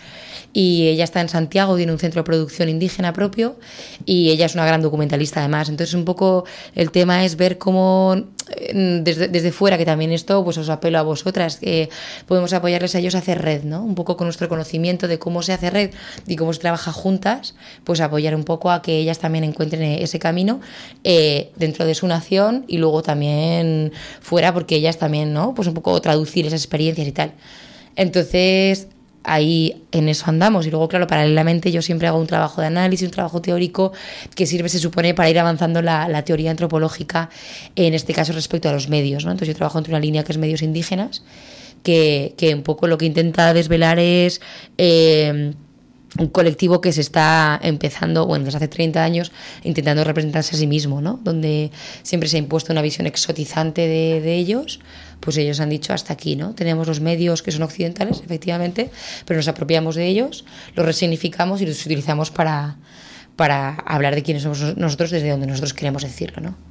Y ella está en Santiago, tiene un centro de producción indígena propio y ella es una gran documentalista además. Entonces un poco el tema es ver cómo eh, desde, desde fuera, que también esto pues os apelo a vosotras, que podemos apoyarles a ellos a hacer red, ¿no? Un poco con nuestro conocimiento de cómo se hace red y cómo se trabaja juntas, pues apoyar un poco a que ellas también encuentren ese camino eh, dentro de su nación y luego también fuera, porque ellas también, ¿no? Pues un poco traducir esas experiencias y tal. Entonces, ahí en eso andamos. Y luego, claro, paralelamente yo siempre hago un trabajo de análisis, un trabajo teórico que sirve, se supone, para ir avanzando la, teoría antropológica, en este caso respecto a los medios. ¿no? Entonces yo trabajo entre una línea que es medios indígenas, que, que un poco lo que intenta desvelar es... eh, un colectivo que se está empezando, bueno, desde hace 30 años, intentando representarse a sí mismo, ¿no? Donde siempre se ha impuesto una visión exotizante de, de ellos, pues ellos han dicho hasta aquí, ¿no? Tenemos los medios que son occidentales, efectivamente, pero nos apropiamos de ellos, los resignificamos y los utilizamos para, para hablar de quiénes somos nosotros desde donde nosotros queremos decirlo, ¿no?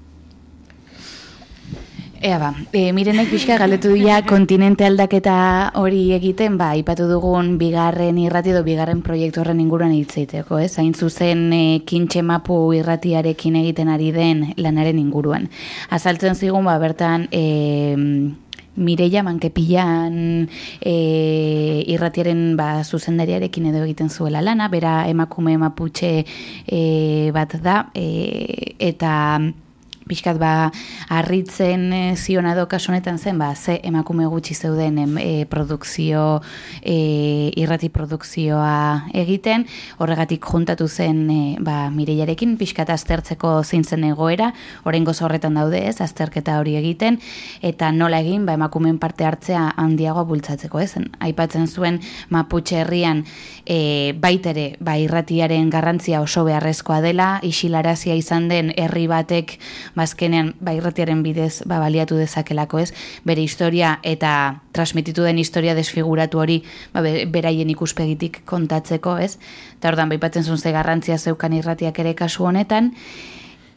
Ea ba, e, mirenek pixka galdetu dira kontinente aldaketa hori egiten, ba, ipatu dugun bigarren irrati edo bigarren proiektu horren inguruan hitzeiteko, ez? Hain zuzen e, kintxe mapu irratiarekin egiten ari den lanaren inguruan. Azaltzen zigun, ba, bertan, e, Mireia Mankepilan e, irratiaren ba, zuzendariarekin edo egiten zuela lana, bera emakume maputxe e, bat da, e, eta pixkat ba harritzen e, ziona do kasu honetan zen ba ze emakume gutxi zeuden em, e, produkzio e, irrati produkzioa egiten. Horregatik juntatu zen e, ba Mireiarekin pixkat aztertzeko zein zen egoera. Oraingo horretan daude ez azterketa hori egiten. Eta nola egin ba emakumeen parte hartzea handiagoa bultzatzeko ez? Aipatzen zuen Mapuche herrian e, baitere ba irratiaren garrantzia oso beharrezkoa dela. Isilarazia izan den herri batek bazkenean ba irratiaren bidez ba baliatu dezakelako, ez? Bere historia eta transmititu den historia desfiguratu hori ba be- beraien ikuspegitik kontatzeko, ez? Ta ordan baipatzen zuen ze garrantzia zeukan irratiak ere kasu honetan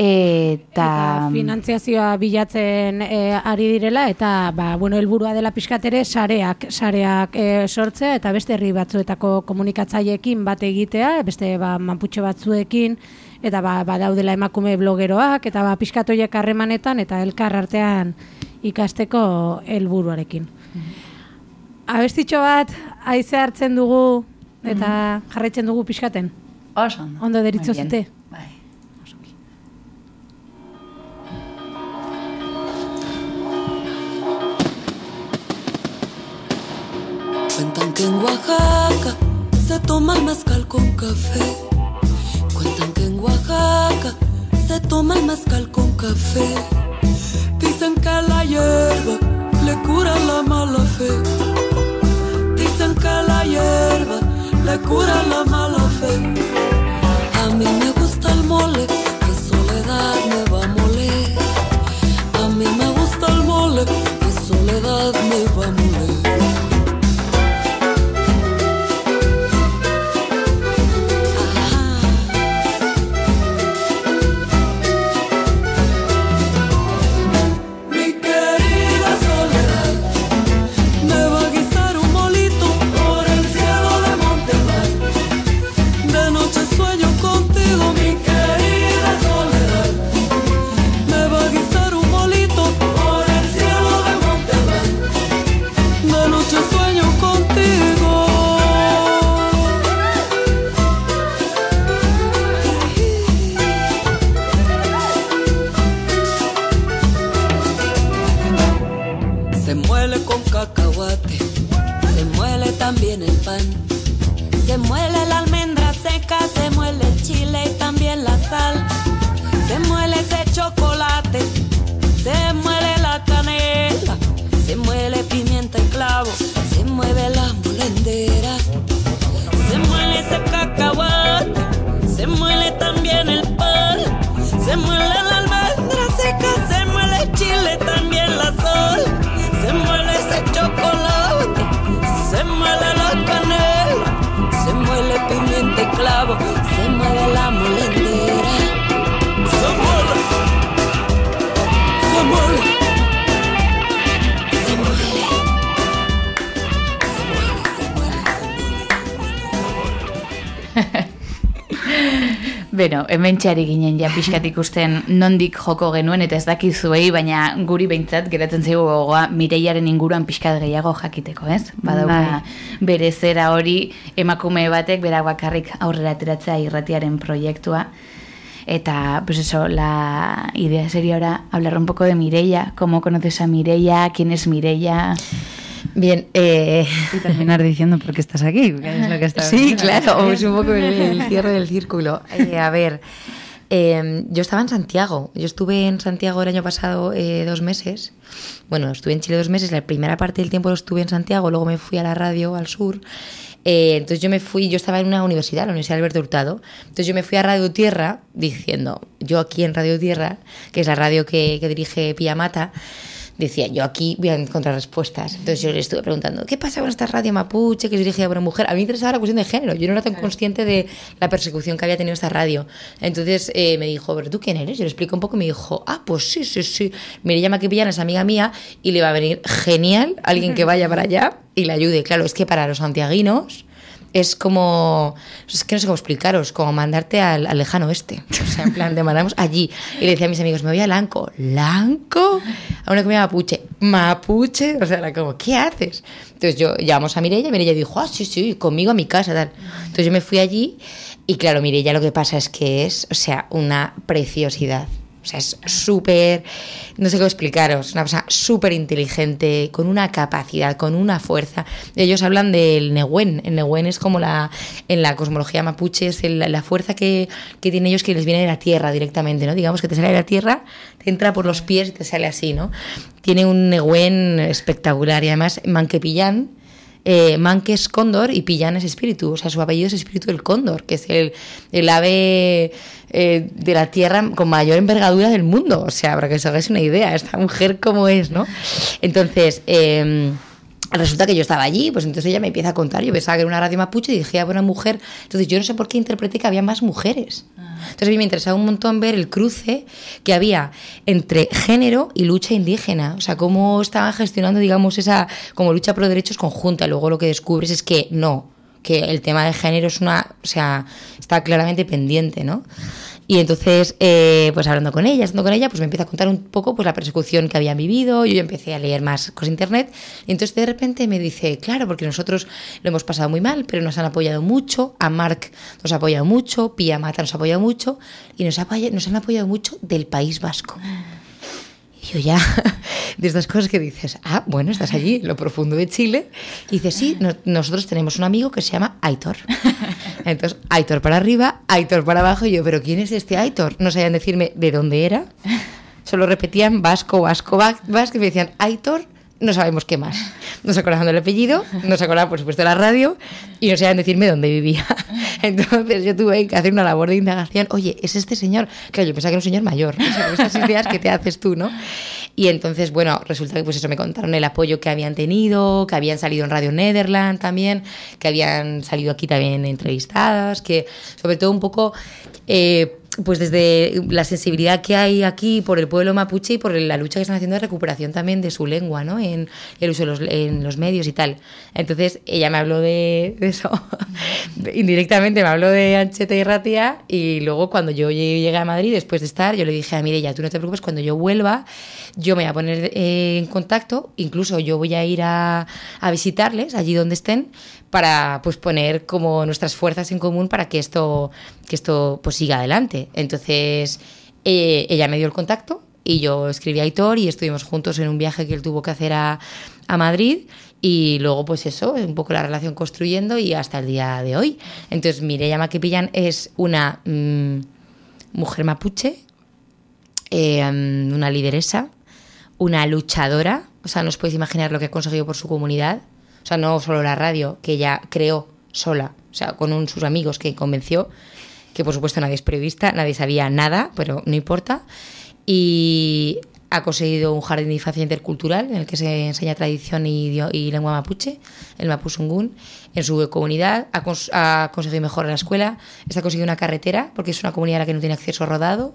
eta, eta finantziazioa bilatzen e, ari direla eta ba, bueno, helburua dela pixkat ere sareak, sareak e, sortzea eta beste herri batzuetako komunikatzaileekin bat egitea, beste ba, manputxo batzuekin eta ba, badaudela emakume blogeroak eta ba, pixkat horiek harremanetan eta elkar artean ikasteko helburuarekin. Abestitxo bat haize hartzen dugu eta jarraitzen dugu pixkaten. Oso ondo. Ondo deritzo zute. Bai. Cuentan que en Oaxaca se toma el mezcal con café. Oaxaca se toma el mezcal con café. Dicen que la hierba le cura la mala fe. Dicen que la hierba le cura la mala fe. A mí me gusta el mole, muele con cacahuate, se muele también el pan. Se muele la almendra seca, se muele el chile y también la sal. Se muele ese chocolate, se muele la canela, se muele pimienta y clavo, se mueve la molendera. Se muele ese cacahuate, se muele también el pan. Se muele la pimienta y clavo, se muele la Beno, hemen txari ginen ja pixkat ikusten nondik joko genuen eta ez dakizuei, baina guri behintzat geratzen zaigu gogoa Mireiaren inguruan pixkat gehiago jakiteko, ez? Badauka bere zera hori emakume batek berak bakarrik aurrera ateratzea irratiaren proiektua. Eta, pues eso, la idea sería ahora hablar un poco de Mireia, cómo conoces a Mireia, quién es Mireia. Bien, eh, Y terminar diciendo por qué estás aquí, es lo que estás Sí, claro, es un poco el, el cierre del círculo. Eh, a ver, eh, yo estaba en Santiago. Yo estuve en Santiago el año pasado eh, dos meses. Bueno, estuve en Chile dos meses. La primera parte del tiempo lo estuve en Santiago, luego me fui a la radio al sur. Eh, entonces yo me fui, yo estaba en una universidad, la Universidad Alberto Hurtado, entonces yo me fui a Radio Tierra diciendo, yo aquí en Radio Tierra, que es la radio que, que dirige Pillamata, decía, yo aquí voy a encontrar respuestas. Entonces yo le estuve preguntando, ¿qué pasa con esta radio mapuche que es dirigida por una mujer? A mí me interesaba la cuestión de género, yo no era tan consciente de la persecución que había tenido esta radio. Entonces eh, me dijo, ¿pero tú quién eres? Yo le explico un poco y me dijo, ah, pues sí, sí, sí. Mire, llama que es amiga mía y le va a venir genial alguien que vaya para allá y le ayude. Claro, es que para los santiaguinos es como, es que no sé cómo explicaros, como mandarte al, al lejano oeste. O sea, en plan, te mandamos allí. Y le decía a mis amigos, me voy a Lanco. ¿Lanco? A una comida mapuche. ¿Mapuche? O sea, era como, ¿qué haces? Entonces yo llamamos a Mireia y Mireia dijo, ah, sí, sí, conmigo a mi casa, tal. Entonces yo me fui allí y claro, Mireia lo que pasa es que es, o sea, una preciosidad. O sea, es súper, no sé cómo explicaros, una persona súper inteligente, con una capacidad, con una fuerza. Ellos hablan del Nehuen. El Nehuen es como la, en la cosmología mapuche, es la fuerza que, que tienen ellos que les viene de la tierra directamente, ¿no? Digamos que te sale de la tierra, te entra por los pies y te sale así, ¿no? Tiene un Nehuen espectacular y además Manquepillán, eh, Manque es cóndor y Pillán es espíritu. O sea, su apellido es espíritu del cóndor, que es el, el ave eh, de la tierra con mayor envergadura del mundo. O sea, para que os hagáis una idea, esta mujer cómo es, ¿no? Entonces, eh, resulta que yo estaba allí, pues entonces ella me empieza a contar. Yo pensaba que era una radio mapuche y dije, ah, buena mujer. Entonces yo no sé por qué interpreté que había más mujeres. Entonces a mí me interesaba un montón ver el cruce que había entre género y lucha indígena. O sea, cómo estaban gestionando, digamos, esa como lucha por derechos conjunta. Luego lo que descubres es que no, que el tema de género es una, o sea, está claramente pendiente, ¿no? Y entonces, eh, pues hablando con ella, estando con ella, pues me empieza a contar un poco pues la persecución que habían vivido. Yo empecé a leer más cosas de internet. Y entonces de repente me dice, claro, porque nosotros lo hemos pasado muy mal, pero nos han apoyado mucho. A Marc nos ha apoyado mucho, Pia Mata nos ha apoyado mucho. Y nos, apoya- nos han apoyado mucho del País Vasco. Y yo ya, de estas cosas que dices, ah, bueno, estás allí, en lo profundo de Chile. Y dices, sí, no- nosotros tenemos un amigo que se llama Aitor. Entonces, Aitor para arriba, Aitor para abajo. Y yo, ¿pero quién es este Aitor? No sabían decirme de dónde era. Solo repetían vasco, vasco, va- vasco. Y me decían, Aitor, no sabemos qué más. No se acordaban del apellido, no se acordaban, por supuesto, de la radio. Y no sabían decirme dónde vivía. Entonces, yo tuve que hacer una labor de indagación. Oye, ¿es este señor? Claro, yo pensaba que era un señor mayor. O sea, estas ideas que te haces tú, ¿no? Y entonces, bueno, resulta que pues eso me contaron el apoyo que habían tenido, que habían salido en Radio Nederland también, que habían salido aquí también entrevistadas, que sobre todo un poco, eh, pues desde la sensibilidad que hay aquí por el pueblo mapuche y por la lucha que están haciendo de recuperación también de su lengua, ¿no? En el uso de los, en los medios y tal. Entonces, ella me habló de, eso, indirectamente me habló de Ancheta y Ratia y luego cuando yo llegué a Madrid, después de estar, yo le dije a Mireia, tú no te preocupes, cuando yo vuelva, yo me voy a poner eh, en contacto, incluso yo voy a ir a, a visitarles allí donde estén para pues poner como nuestras fuerzas en común para que esto que esto pues siga adelante. Entonces eh, ella me dio el contacto y yo escribí a Aitor y estuvimos juntos en un viaje que él tuvo que hacer a, a Madrid y luego pues eso, un poco la relación construyendo y hasta el día de hoy. Entonces Mireia Maquepillan es una mm, mujer mapuche, mm, una lideresa, una luchadora, o sea, no os podéis imaginar lo que ha conseguido por su comunidad, sea, no solo la radio, que ella creó sola, o sea, con un- sus amigos que convenció, que por supuesto nadie es periodista, nadie sabía nada, pero no importa, y ha conseguido un jardín de infancia intercultural en el que se enseña tradición y, lengua mapuche, el mapuzungún, en su comunidad, ha, cons- ha conseguido mejorar la escuela, está conseguido una carretera, porque es una comunidad a la que no tiene acceso rodado,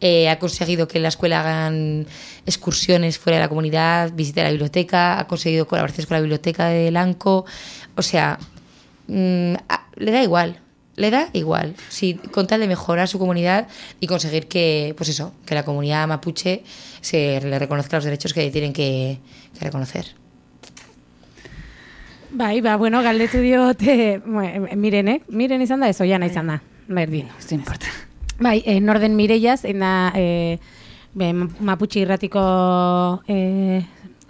eh, ha conseguido que en la escuela hagan excursiones fuera de la comunidad, visite la biblioteca, ha conseguido colaboraciones con la biblioteca de Lanco. O sea, mm, a- le da igual, le da igual. Si con tal de mejorar su comunidad y conseguir que, pues eso, que la comunidad mapuche se le reconozca los derechos que tienen que, que reconocer. Bai, ba, bueno, galdetu diote, miren, eh? Miren izan da, ez oiana izan da. Berdin. Esto importa. Bai, e, Norden Mireia, zein da e, be, Maputxe irratiko e,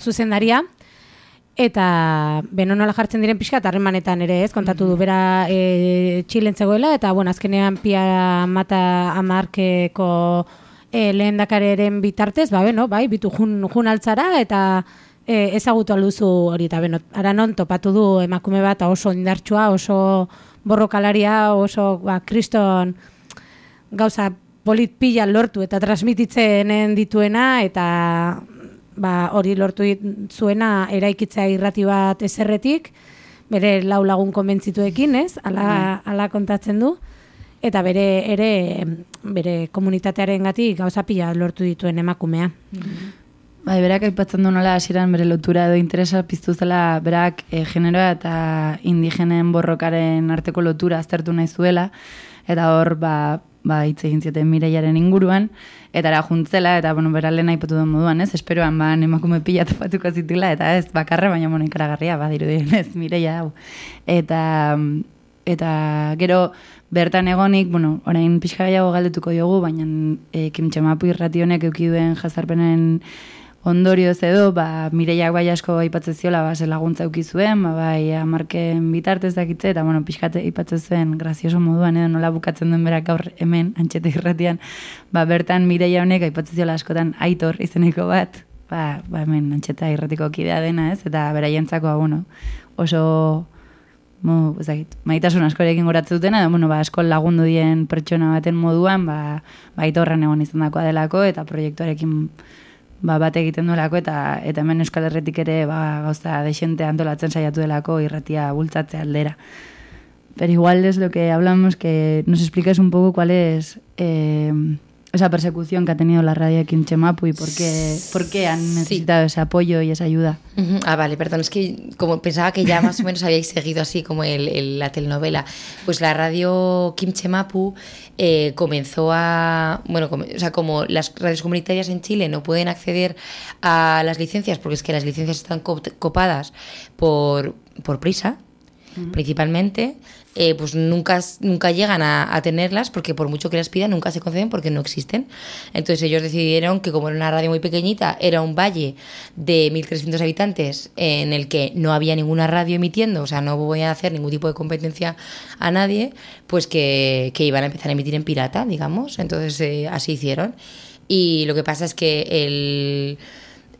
zuzendaria, eta beno nola jartzen diren pixka, eta harremanetan ere ez, kontatu du. Bera e, Txilen zegoela, eta bueno, azkenean pia mata amarkeko e, lehen dakareren bitartez, ba, beno, bai, bitu jun, jun altzara, eta e, ezagutu aluzu hori eta beno, aranon topatu du emakume bat oso indartsua, oso borrokalaria, oso ba, kriston gauza polit pila lortu eta transmititzen dituena eta ba, hori lortu zuena eraikitzea irrati bat ezerretik, bere lau lagun konbentzituekin, ez? Ala, ala kontatzen du. Eta bere ere bere komunitatearen gati gauza pila lortu dituen emakumea. Bai, berak aipatzen du nola hasieran bere lotura edo interesa piztu zela berak e, generoa eta indigenen borrokaren arteko lotura aztertu nahi zuela eta hor ba ba hitz egin zioten Mireiaren inguruan eta ara juntzela eta bueno bera lehen aipatu duen moduan, ez? Esperoan ba emakume pila topatuko zituela eta ez bakarra baina bueno ikaragarria badirudien ez Mireia hau. Eta eta gero bertan egonik, bueno, orain pixka gehiago galdetuko diogu, baina e, Kim Txemapu irrati honek eduki duen jazarpenen ondorioz edo, ba, Mireiak bai asko aipatzen ziola, ba, laguntza eduki zuen, ba, bai, amarken bitartez dakitze, eta, bueno, pixkate aipatzen zuen, grazioso moduan, edo nola bukatzen duen berak gaur hemen, antxete irratian, ba, bertan Mireia honek aipatzen ziola askotan aitor izeneko bat, ba, ba hemen antxeta irratiko kidea dena, ez, eta beraientzako, ba, bueno, oso mo, ez dakit, maitasun askorekin goratzen dutena, bueno, ba, asko lagundu dien pertsona baten moduan, ba, ba egon izan dakoa delako, eta proiektuarekin ba, bat egiten duelako, eta, eta hemen Euskal Herretik ere ba, gauza desente antolatzen saiatu delako irratia bultzatze aldera. Pero igual es lo que hablamos, que nos expliques un poco cuál es eh, esa persecución que ha tenido la radio aquí en Chemapu y por qué, por qué han necesitado ese apoyo y esa ayuda. Ah, vale, perdón, es que como pensaba que ya más o menos habíais seguido así como el, el- la telenovela. Pues la radio Kimche Mapu eh, comenzó a. Bueno, como- o sea, como las radios comunitarias en Chile no pueden acceder a las licencias, porque es que las licencias están co- copadas por, por prisa, principalmente. Eh, pues nunca, nunca llegan a, tenerlas porque por mucho que las pidan nunca se conceden porque no existen. Entonces ellos decidieron que como era una radio muy pequeñita, era un valle de 1.300 habitantes en el que no había ninguna radio emitiendo, o sea, no voy a hacer ningún tipo de competencia a nadie, pues que, que iban a empezar a emitir en pirata, digamos. Entonces eh, así hicieron. Y lo que pasa es que el...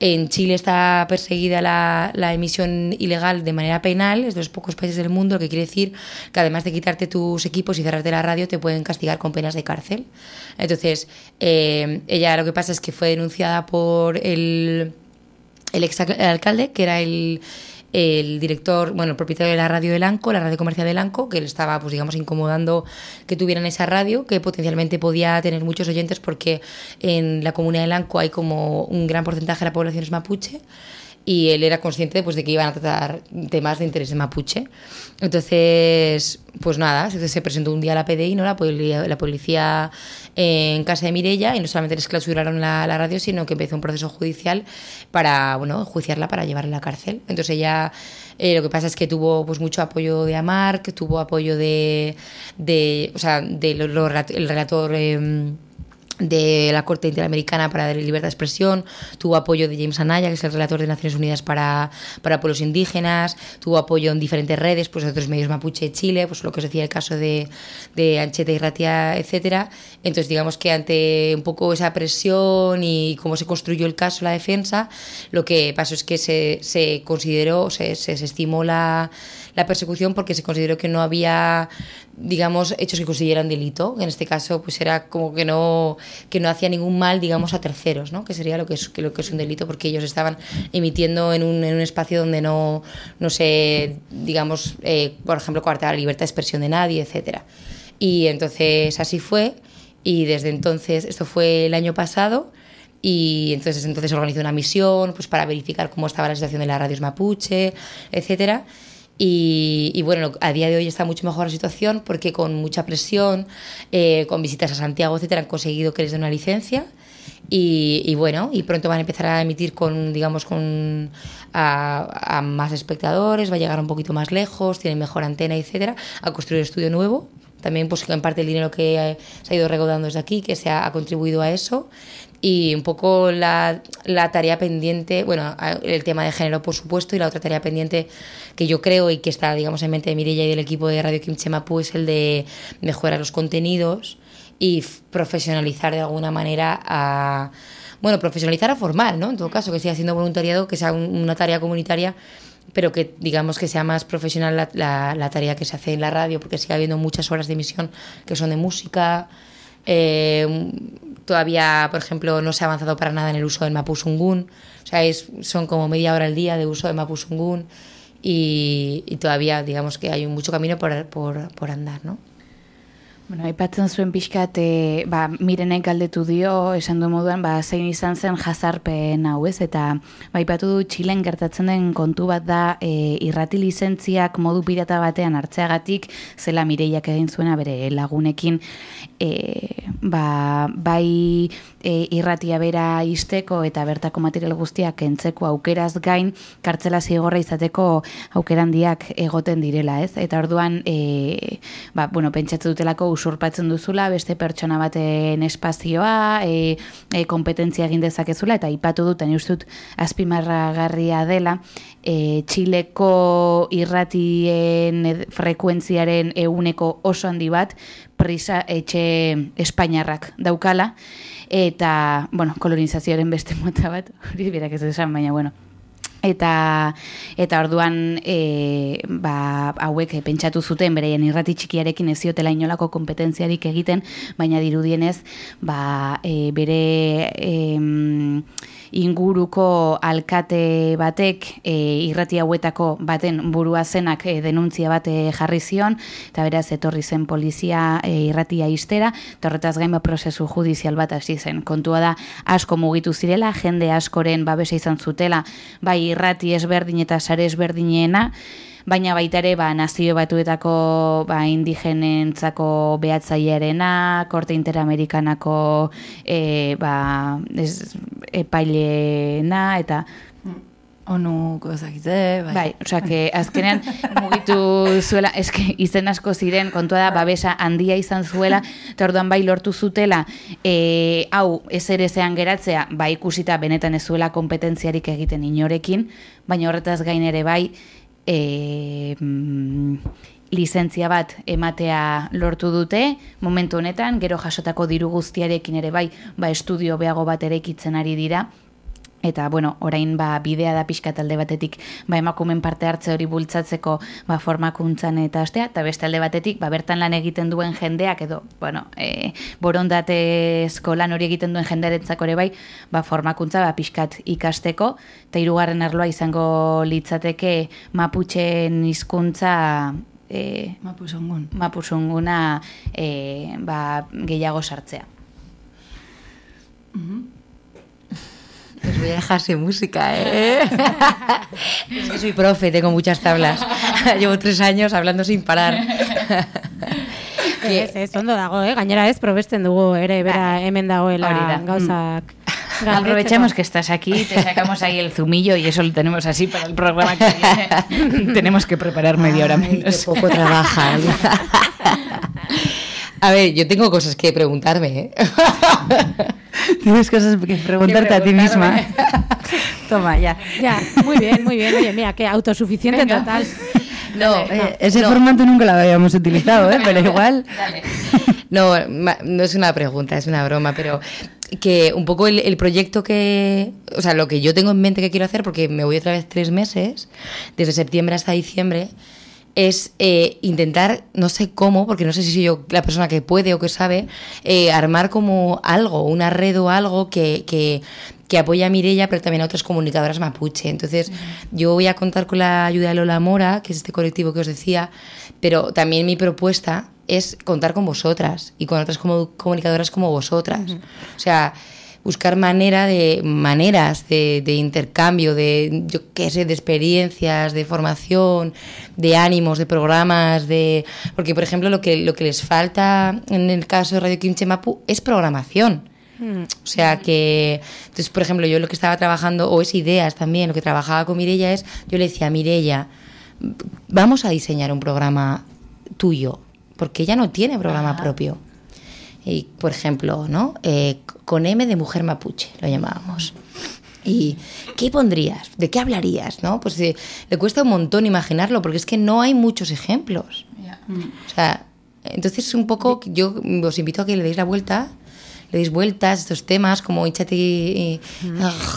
En Chile está perseguida la, la emisión ilegal de manera penal, es de los pocos países del mundo, lo que quiere decir que además de quitarte tus equipos y cerrarte la radio, te pueden castigar con penas de cárcel. Entonces, eh, ella lo que pasa es que fue denunciada por el, el ex alcalde, que era el, el director, bueno, el propietario de la radio de Lanco, la radio comercial de Lanco, que le estaba, pues digamos, incomodando que tuvieran esa radio, que potencialmente podía tener muchos oyentes porque en la comunidad de Lanco hay como un gran porcentaje de la población es mapuche y él era consciente pues, de que iban a tratar temas de interés mapuche. Entonces, pues nada, se presentó un día a la PDI, ¿no? la, poli- la policía en casa de Mirella y no solamente les clausuraron la, la radio, sino que empezó un proceso judicial para, bueno, juiciarla para llevarla a la cárcel. Entonces ella, eh, lo que pasa es que tuvo pues mucho apoyo de Amar, que tuvo apoyo de, de o sea, del el relator... eh, de la Corte Interamericana para la Libertad de Expresión, tuvo apoyo de James Anaya, que es el relator de Naciones Unidas para, para pueblos indígenas, tuvo apoyo en diferentes redes, pues otros medios mapuche de Chile, pues lo que os decía el caso de, de Ancheta y Ratia, etcétera. Entonces, digamos que ante un poco esa presión y cómo se construyó el caso, la defensa, lo que pasó es que se, se consideró, se, se, se estimó la, la persecución porque se consideró que no había digamos hechos que consideran delito en este caso pues era como que no que no hacía ningún mal digamos a terceros no que sería lo que es lo que es un delito porque ellos estaban emitiendo en un, en un espacio donde no no se digamos eh, por ejemplo coartar la libertad de expresión de nadie etcétera. Y entonces así fue y desde entonces esto fue el año pasado y entonces entonces organizó una misión pues para verificar cómo estaba la situación de las radios mapuche etcétera y, y, bueno, a día de hoy está mucho mejor la situación porque con mucha presión, eh, con visitas a Santiago, etcétera, han conseguido que les den una licencia. Y, y, bueno, y pronto van a empezar a emitir con, digamos, con a, más espectadores, va a llegar un poquito más lejos, tienen mejor antena, etcétera, a construir estudio nuevo. También, pues, en parte el dinero que se ha ido recaudando desde aquí, que se ha contribuido a eso y un poco la, la, tarea pendiente, bueno, el tema de género, por supuesto, y la otra tarea pendiente que yo creo y que está, digamos, en mente de Mirella y del equipo de Radio Kim Chemapu es el de mejorar los contenidos y profesionalizar de alguna manera a bueno, profesionalizar o formar, ¿no? En todo caso, que siga siendo voluntariado, que sea un- una tarea comunitaria, pero que digamos que sea más profesional la, la- la tarea que se hace en la radio, porque sigue habiendo muchas horas de emisión que son de música. Eh, todavía, por ejemplo, no se ha avanzado para nada en el uso del Mapuzungún. O sea, es, son como media hora al día de uso de Mapuzungún y, y todavía, digamos que hay mucho camino por, por, por andar, ¿no? Bueno, aipatzen zuen pixkat, e, ba, mirenek galdetu dio, esan du moduan, ba, zein izan zen jazarpen hau ez, eta ba, aipatu du Txilen gertatzen den kontu bat da e, irrati lizentziak modu pirata batean hartzeagatik, zela mireiak egin zuena bere lagunekin, e, ba, bai e, irratia bera izteko eta bertako material guztiak kentzeko aukeraz gain, kartzela zigorra izateko aukerandiak egoten direla, ez? Eta orduan, e, ba, bueno, pentsatzen dutelako usurpatzen duzula beste pertsona baten espazioa, e, e, kompetentzia egin dezakezula, eta ipatu dut, ni uste dut azpimarragarria dela, e, Txileko irratien frekuentziaren euneko oso handi bat, prisa etxe Espainiarrak daukala, eta, bueno, kolonizazioaren beste mota bat, hori berak ez esan, baina, bueno, eta eta orduan e, ba, hauek pentsatu zuten bereien irrati txikiarekin ez ziotela inolako kompetentziarik egiten, baina dirudienez ba, e, bere em, inguruko alkate batek e, irrati hauetako baten burua zenak e, denuntzia bat e, jarri zion eta beraz etorri zen polizia e, irratia iztera eta horretaz gain ba, prozesu judizial bat hasi zen. Kontua da asko mugitu zirela, jende askoren babesa izan zutela, bai irrati ezberdin eta sare ezberdineena, baina baita ere ba, nazio batuetako ba, indigenentzako behatzailearena, korte interamerikanako e, ba, ez, epaileena, eta Onuko ezakitze, bai. Bai, osea, que azkenean mugitu zuela, eske izen asko ziren, kontua da, babesa handia izan zuela, eta orduan bai lortu zutela, e, hau, ez ere zean geratzea, bai ikusita benetan ez zuela kompetentziarik egiten inorekin, baina horretaz gain ere bai, e, lizentzia bat ematea lortu dute, momentu honetan, gero jasotako diru guztiarekin ere bai, ba estudio beago bat eraikitzen ari dira, Eta, bueno, orain ba, bidea da pixka talde batetik ba, emakumen parte hartze hori bultzatzeko ba, formakuntzan eta astea, eta beste alde batetik ba, bertan lan egiten duen jendeak edo, bueno, e, borondatezko lan hori egiten duen jendearentzako ere bai, ba, formakuntza ba, pixkat ikasteko, eta hirugarren arloa izango litzateke maputxen hizkuntza e, Mapuzongun. mapuzunguna e, ba, gehiago sartzea. Les voy a dejar sin música, ¿eh? es que soy profe, tengo muchas tablas. Llevo tres años hablando sin parar. Ez, ez, ondo dago, eh? gainera ez, probesten dugu ere, bera hemen dagoela gauzak. galdetzeko. Aprovechamos que estás aquí, te sacamos ahí el zumillo y eso lo tenemos así para el programa que viene. tenemos que preparar media hora Ay, qué menos. poco trabajan. A ver, yo tengo cosas que preguntarme, ¿eh? Tienes cosas que preguntarte a ti misma. Toma, ya. Ya, muy bien, muy bien. Oye, mira, que autosuficiente Venga. total. No, Oye, ese formato nunca lo habíamos utilizado, ¿eh? pero igual. No, ma- no es una pregunta, es una broma, pero que un poco el, el proyecto que, o sea, lo que yo tengo en mente que quiero hacer, porque me voy otra vez tres meses, desde septiembre hasta diciembre, es eh, intentar, no sé cómo, porque no sé si soy yo la persona que puede o que sabe, eh, armar como algo, una red o algo que, que, que apoye a Mirella, pero también a otras comunicadoras mapuche. Entonces, yo voy a contar con la ayuda de Lola Mora, que es este colectivo que os decía, pero también mi propuesta es contar con vosotras y con otras como- comunicadoras como vosotras. O sea, buscar manera de maneras de, de intercambio, de yo qué sé, de experiencias, de formación, de ánimos, de programas, de porque por ejemplo lo que lo que les falta en el caso de Radio Quinche Mapu es programación. O sea que, entonces, por ejemplo, yo lo que estaba trabajando, o es ideas también, lo que trabajaba con Mirella es, yo le decía a Mirella, vamos a diseñar un programa tuyo, porque ella no tiene programa propio. Y, por ejemplo, ¿no? Eh, con M de mujer mapuche, lo llamábamos. ¿Y qué pondrías? ¿De qué hablarías? ¿no? Pues eh, le cuesta un montón imaginarlo, porque es que no hay muchos ejemplos. O sea, entonces un poco yo os invito a que le deis la vuelta, le deis vueltas estos temas, como hinchate y...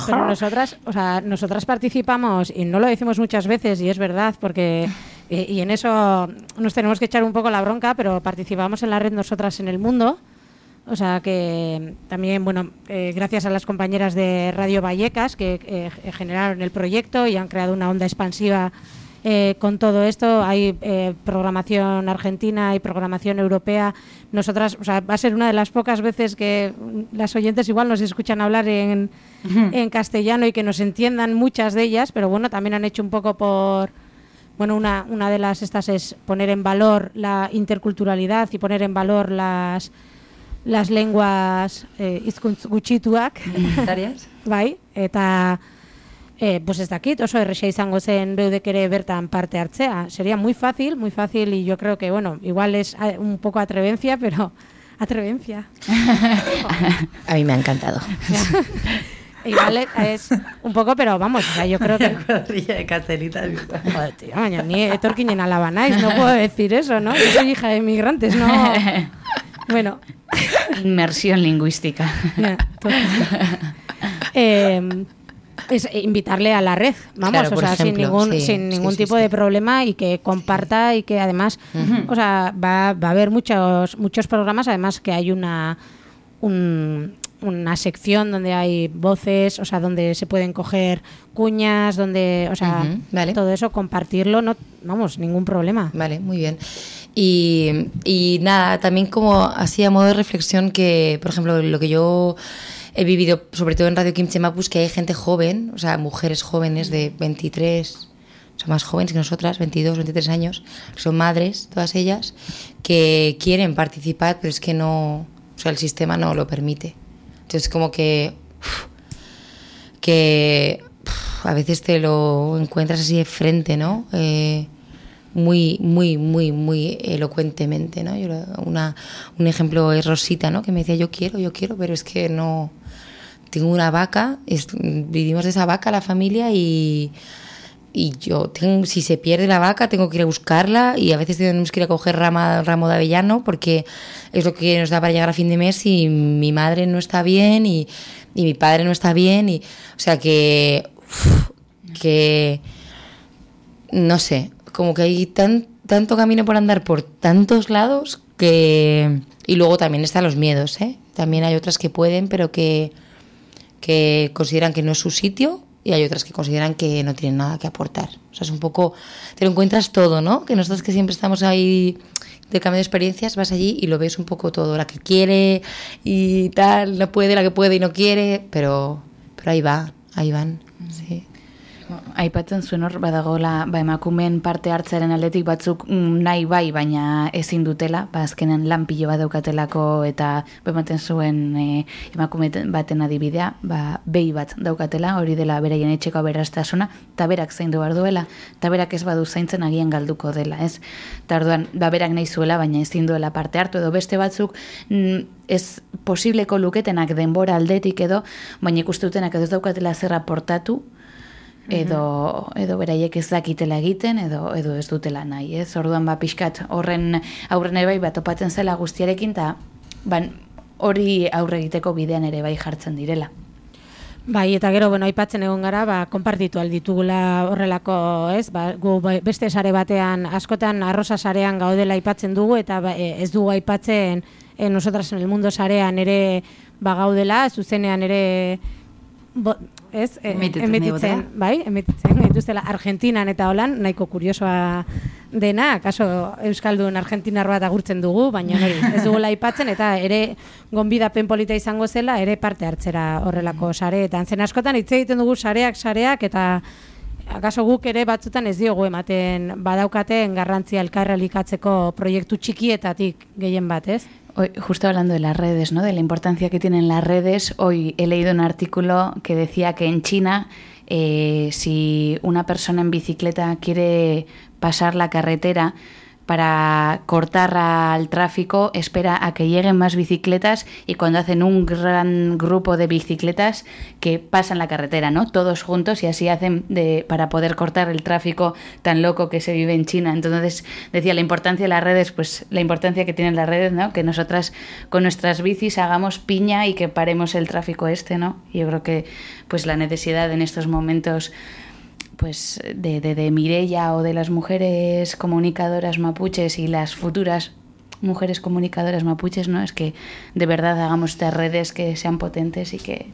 Pero nosotras, o sea, nosotras participamos, y no lo decimos muchas veces, y es verdad, porque y, y en eso nos tenemos que echar un poco la bronca, pero participamos en la red Nosotras en el Mundo. O sea que también, bueno, eh, gracias a las compañeras de Radio Vallecas que eh, generaron el proyecto y han creado una onda expansiva eh, con todo esto. Hay eh, programación argentina y programación europea. Nosotras, o sea, va a ser una de las pocas veces que las oyentes igual nos escuchan hablar en, en castellano y que nos entiendan muchas de ellas, pero bueno, también han hecho un poco por bueno, una, una de las estas es poner en valor la interculturalidad y poner en valor las las lenguas eh, hizkuntz gutxituak Minoritarias. bai, eta eh, pues ez dakit, oso erresa izango zen beudek ere bertan parte hartzea. Sería muy fácil, muy fácil y yo creo que, bueno, igual es eh, un poco atrevencia, pero atrevencia. A mí me ha encantado. igual es- un poco, pero vamos, o sea, yo creo que... Cuadrilla de. Joder, tío, ni etorkinen alaba naiz, no puedo decir eso, ¿no? Yo soy hija de inmigrantes, no... Bueno, Inmersión lingüística. Eh, es invitarle a la red, vamos, Claro, o sin ningún, sí, sin ningún sí, tipo de problema y que comparta y que además, o sea, va, va a haber muchos, muchos programas, además que hay una, un- una sección donde hay voces, o sea, donde se pueden coger cuñas, donde, o sea, vale. todo eso, compartirlo, no, vamos, ningún problema. Vale, muy bien. Y, y nada, también como así a modo de reflexión que, por ejemplo, lo que yo he vivido, sobre todo en Radio Kim Chemapus, que hay gente joven, o sea, mujeres jóvenes de 23, o sea, más jóvenes que nosotras, 22, 23 años, son madres, todas ellas, que quieren participar, pero es que no, o sea, el sistema no lo permite. Entonces, como que, que a veces te lo encuentras así de frente, ¿no? Eh, muy, muy, muy, muy elocuentemente, ¿no? Yo, una, un ejemplo es Rosita, ¿no? Que me decía, yo quiero, yo quiero, pero es que no... Tengo una vaca, vivimos de esa vaca la familia y, y yo, tengo, si se pierde la vaca, tengo que ir a buscarla y a veces tenemos que ir a coger rama, ramo de avellano porque es lo que nos da para llegar a fin de mes y mi madre no está bien y, y mi padre no está bien y, o sea que, que no sé, como que hay tan, tanto camino por andar por tantos lados que... Y luego también están los miedos, ¿eh? También hay otras que pueden, pero que, que consideran que no es su sitio y hay otras que consideran que no tienen nada que aportar. O sea, es un poco... Te lo encuentras todo, ¿no? Que nosotros que siempre estamos ahí de cambio de experiencias, vas allí y lo ves un poco todo. La que quiere y tal, no puede, la que puede y no quiere, pero, pero ahí va, ahí van. Sí. Aipatzen zuen hor, badagola, ba, emakumeen parte hartzearen aldetik batzuk mm, nahi bai, baina ezin dutela, ba, azkenen lan pilo bat daukatelako eta bematen zuen e, emakume baten adibidea, ba, behi bat daukatela, hori dela beraien etxeko aberastasuna, eta berak zaindu behar duela, eta berak ez badu zaintzen agian galduko dela, ez? Eta orduan, ba, berak nahi zuela, baina ezin duela parte hartu, edo beste batzuk mm, ez posibleko luketenak denbora aldetik edo, baina ikustutenak edo ez daukatela zer aportatu, edo edo beraiek ez dakitela egiten edo edo ez dutela nahi, ez? Orduan ba pixkat horren aurren ere bai bat topatzen zela guztiarekin ta ban hori aurre egiteko bidean ere bai jartzen direla. Bai, eta gero, bueno, aipatzen egon gara, ba, konpartitu alditugula horrelako, ez, ba, gu bai, beste sare batean, askotan arrosa sarean gaudela aipatzen dugu, eta ba, e, ez dugu aipatzen e, nosotras en el mundo sarean ere ba, gaudela, zuzenean ere, bo, ez, e, Emititzen emititzen, bai, emititzen dituztela Argentinan eta holan, nahiko kuriosoa dena, kaso Euskaldun Argentinar bat agurtzen dugu, baina hori, ez dugula aipatzen, eta ere gonbidapen polita izango zela, ere parte hartzera horrelako sareetan. Zen askotan hitz egiten dugu sareak, sareak, eta akaso guk ere batzutan ez diogu ematen badaukaten garrantzia elkarrelikatzeko proiektu txikietatik gehien bat, ez? Hoy, justo hablando de las redes, ¿no? De la importancia que tienen las redes, hoy he leído un artículo que decía que en China, eh, si una persona en bicicleta quiere pasar la carretera, para cortar al tráfico espera a que lleguen más bicicletas y cuando hacen un gran grupo de bicicletas que pasan la carretera, ¿no? Todos juntos y así hacen de, para poder cortar el tráfico tan loco que se vive en China. Entonces decía la importancia de las redes, pues la importancia que tienen las redes, ¿no? Que nosotras con nuestras bicis hagamos piña y que paremos el tráfico este, ¿no? Yo creo que pues la necesidad en estos momentos pues de, de, de Mirella o de las mujeres comunicadoras mapuches y las futuras mujeres comunicadoras mapuches, ¿no? Es que de verdad hagamos estas redes que sean potentes y que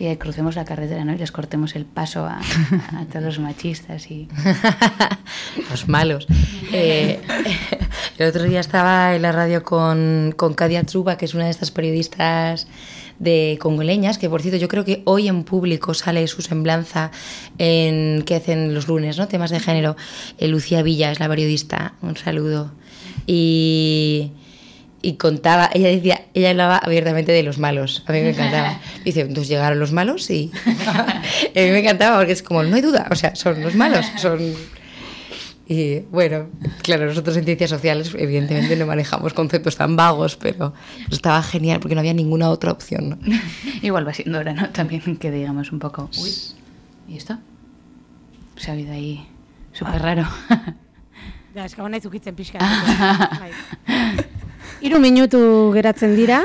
y crucemos la carretera, ¿no? Y les cortemos el paso a, a todos los machistas y Los malos. Eh, el otro día estaba en la radio con, con Kadia Truba, que es una de estas periodistas de congoleñas, que por cierto yo creo que hoy en público sale su semblanza en que hacen los lunes, ¿no? Temas de género. Eh, Lucía Villa es la periodista, un saludo. Y, y contaba, ella decía, ella hablaba abiertamente de los malos, a mí me encantaba. Dice, entonces llegaron los malos y a mí me encantaba porque es como, no hay duda, o sea, son los malos, son... Y bueno, claro, nosotros en ciencias sociales evidentemente no manejamos conceptos tan vagos, pero estaba genial porque no había ninguna otra opción. ¿no? igual va siendo hora, ¿no? También que digamos un poco, uy, ¿y esto? Se ha oído ahí súper raro. Ja, eskago nahi zukitzen pixka. Hiru minutu geratzen dira,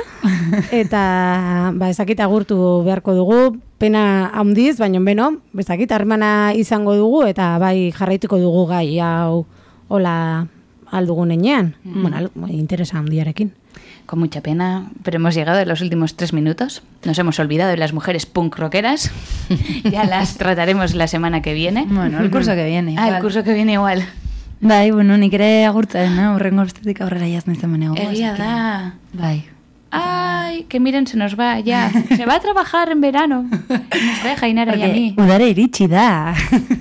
eta ba, ezakit agurtu beharko dugu, pena handiz, baina beno, ezakit harremana izango dugu, eta bai jarraituko dugu gai hau hola aldugun enean, mm. bueno, al- interesa handiarekin. Con mucha pena, pero hemos llegado a los últimos tres minutos. Nos hemos olvidado de las mujeres punk rockeras. ya las trataremos la semana que viene. Bueno, el curso que viene. Ah, el igual. curso que viene igual. Bai, bueno, nik ere agurtzen, no? Urrengo bestetik aurrera jaz nahi zaman egon. Egia da. Bai. Ay, que miren, se nos va ya. Se va a trabajar en verano. Nos deja Inara y a mí. Udare iritsi da.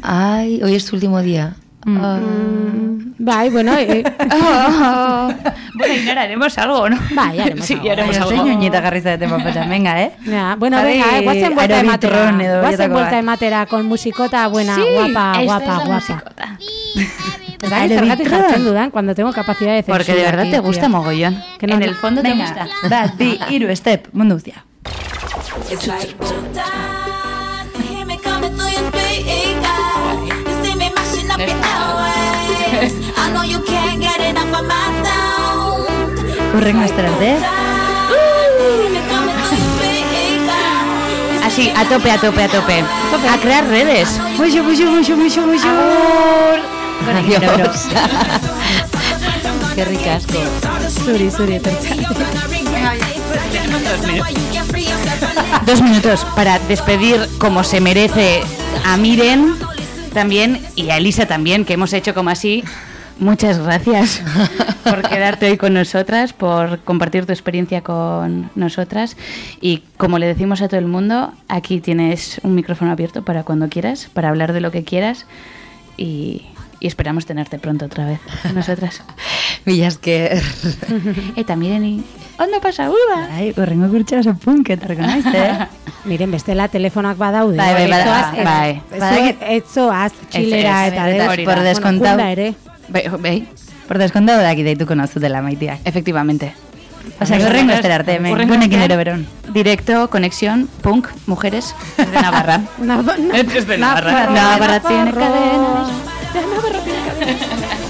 Ay, hoy es tu último día. Mm, bai, bueno, e, Oh. Bueno, Inara, haremos algo, ¿no? Bai, haremos sí, algo. haremos Bai, algo. zein oineta jarri zaten papetan, venga, eh? Ja, bueno, Jarri venga, eh, guazen vuelta ematera. edo Guazen vuelta bat. ematera con musicota buena, Sí, guapa, esta guapa, es la guapa. musicota. Dakit zergatik Aerobitron. jartzen dudan, cuando tengo capacidad de censura. Porque de verdad aquí, te tío. gusta mogollón. Que no- en el fondo te Venga, gusta. bat, bi, iru, step, mundu guztia. It's like sometimes hear me coming through your speakers. You see me mashing up your airwaves. I know you can't get enough of my sound. Urrengo estera arte. Hear me coming through your speakers. Así, a tope, a tope, a tope. A crear redes. Muxo, muxo, muxo, Adiós. Qué ricasco. Zuri, etortzea. Dos minutos para despedir como se merece a Miren también y a Elisa también, que hemos hecho como así. Muchas gracias por quedarte hoy con nosotras, por compartir tu experiencia con nosotras. Y como le decimos a todo el mundo, aquí tienes un micrófono abierto para cuando quieras, para hablar de lo que quieras. Y, y esperamos tenerte pronto otra vez con nosotras. Millasker. Eta miren, y... ¿Dónde pasa uda? Bai, urrengo kurtsa oso punketarko naiz, eh? Miren, bestela telefonak badaude. Bai, bai, bai, bai, bai. Etzoaz, txilera eta da. Por descontado. ere. Bai, bai, Por descontado daki deituko nazutela maitiak. efectivamente. Osea, que urrengo estera arte, hemen, Urrengo gunekin arte, ere beron. Directo, conexión, punk, mujeres de Navarra. Na- na- Es de Navarra. Navarra, Navarra tiene Navarra. Navarra tiene cadenas.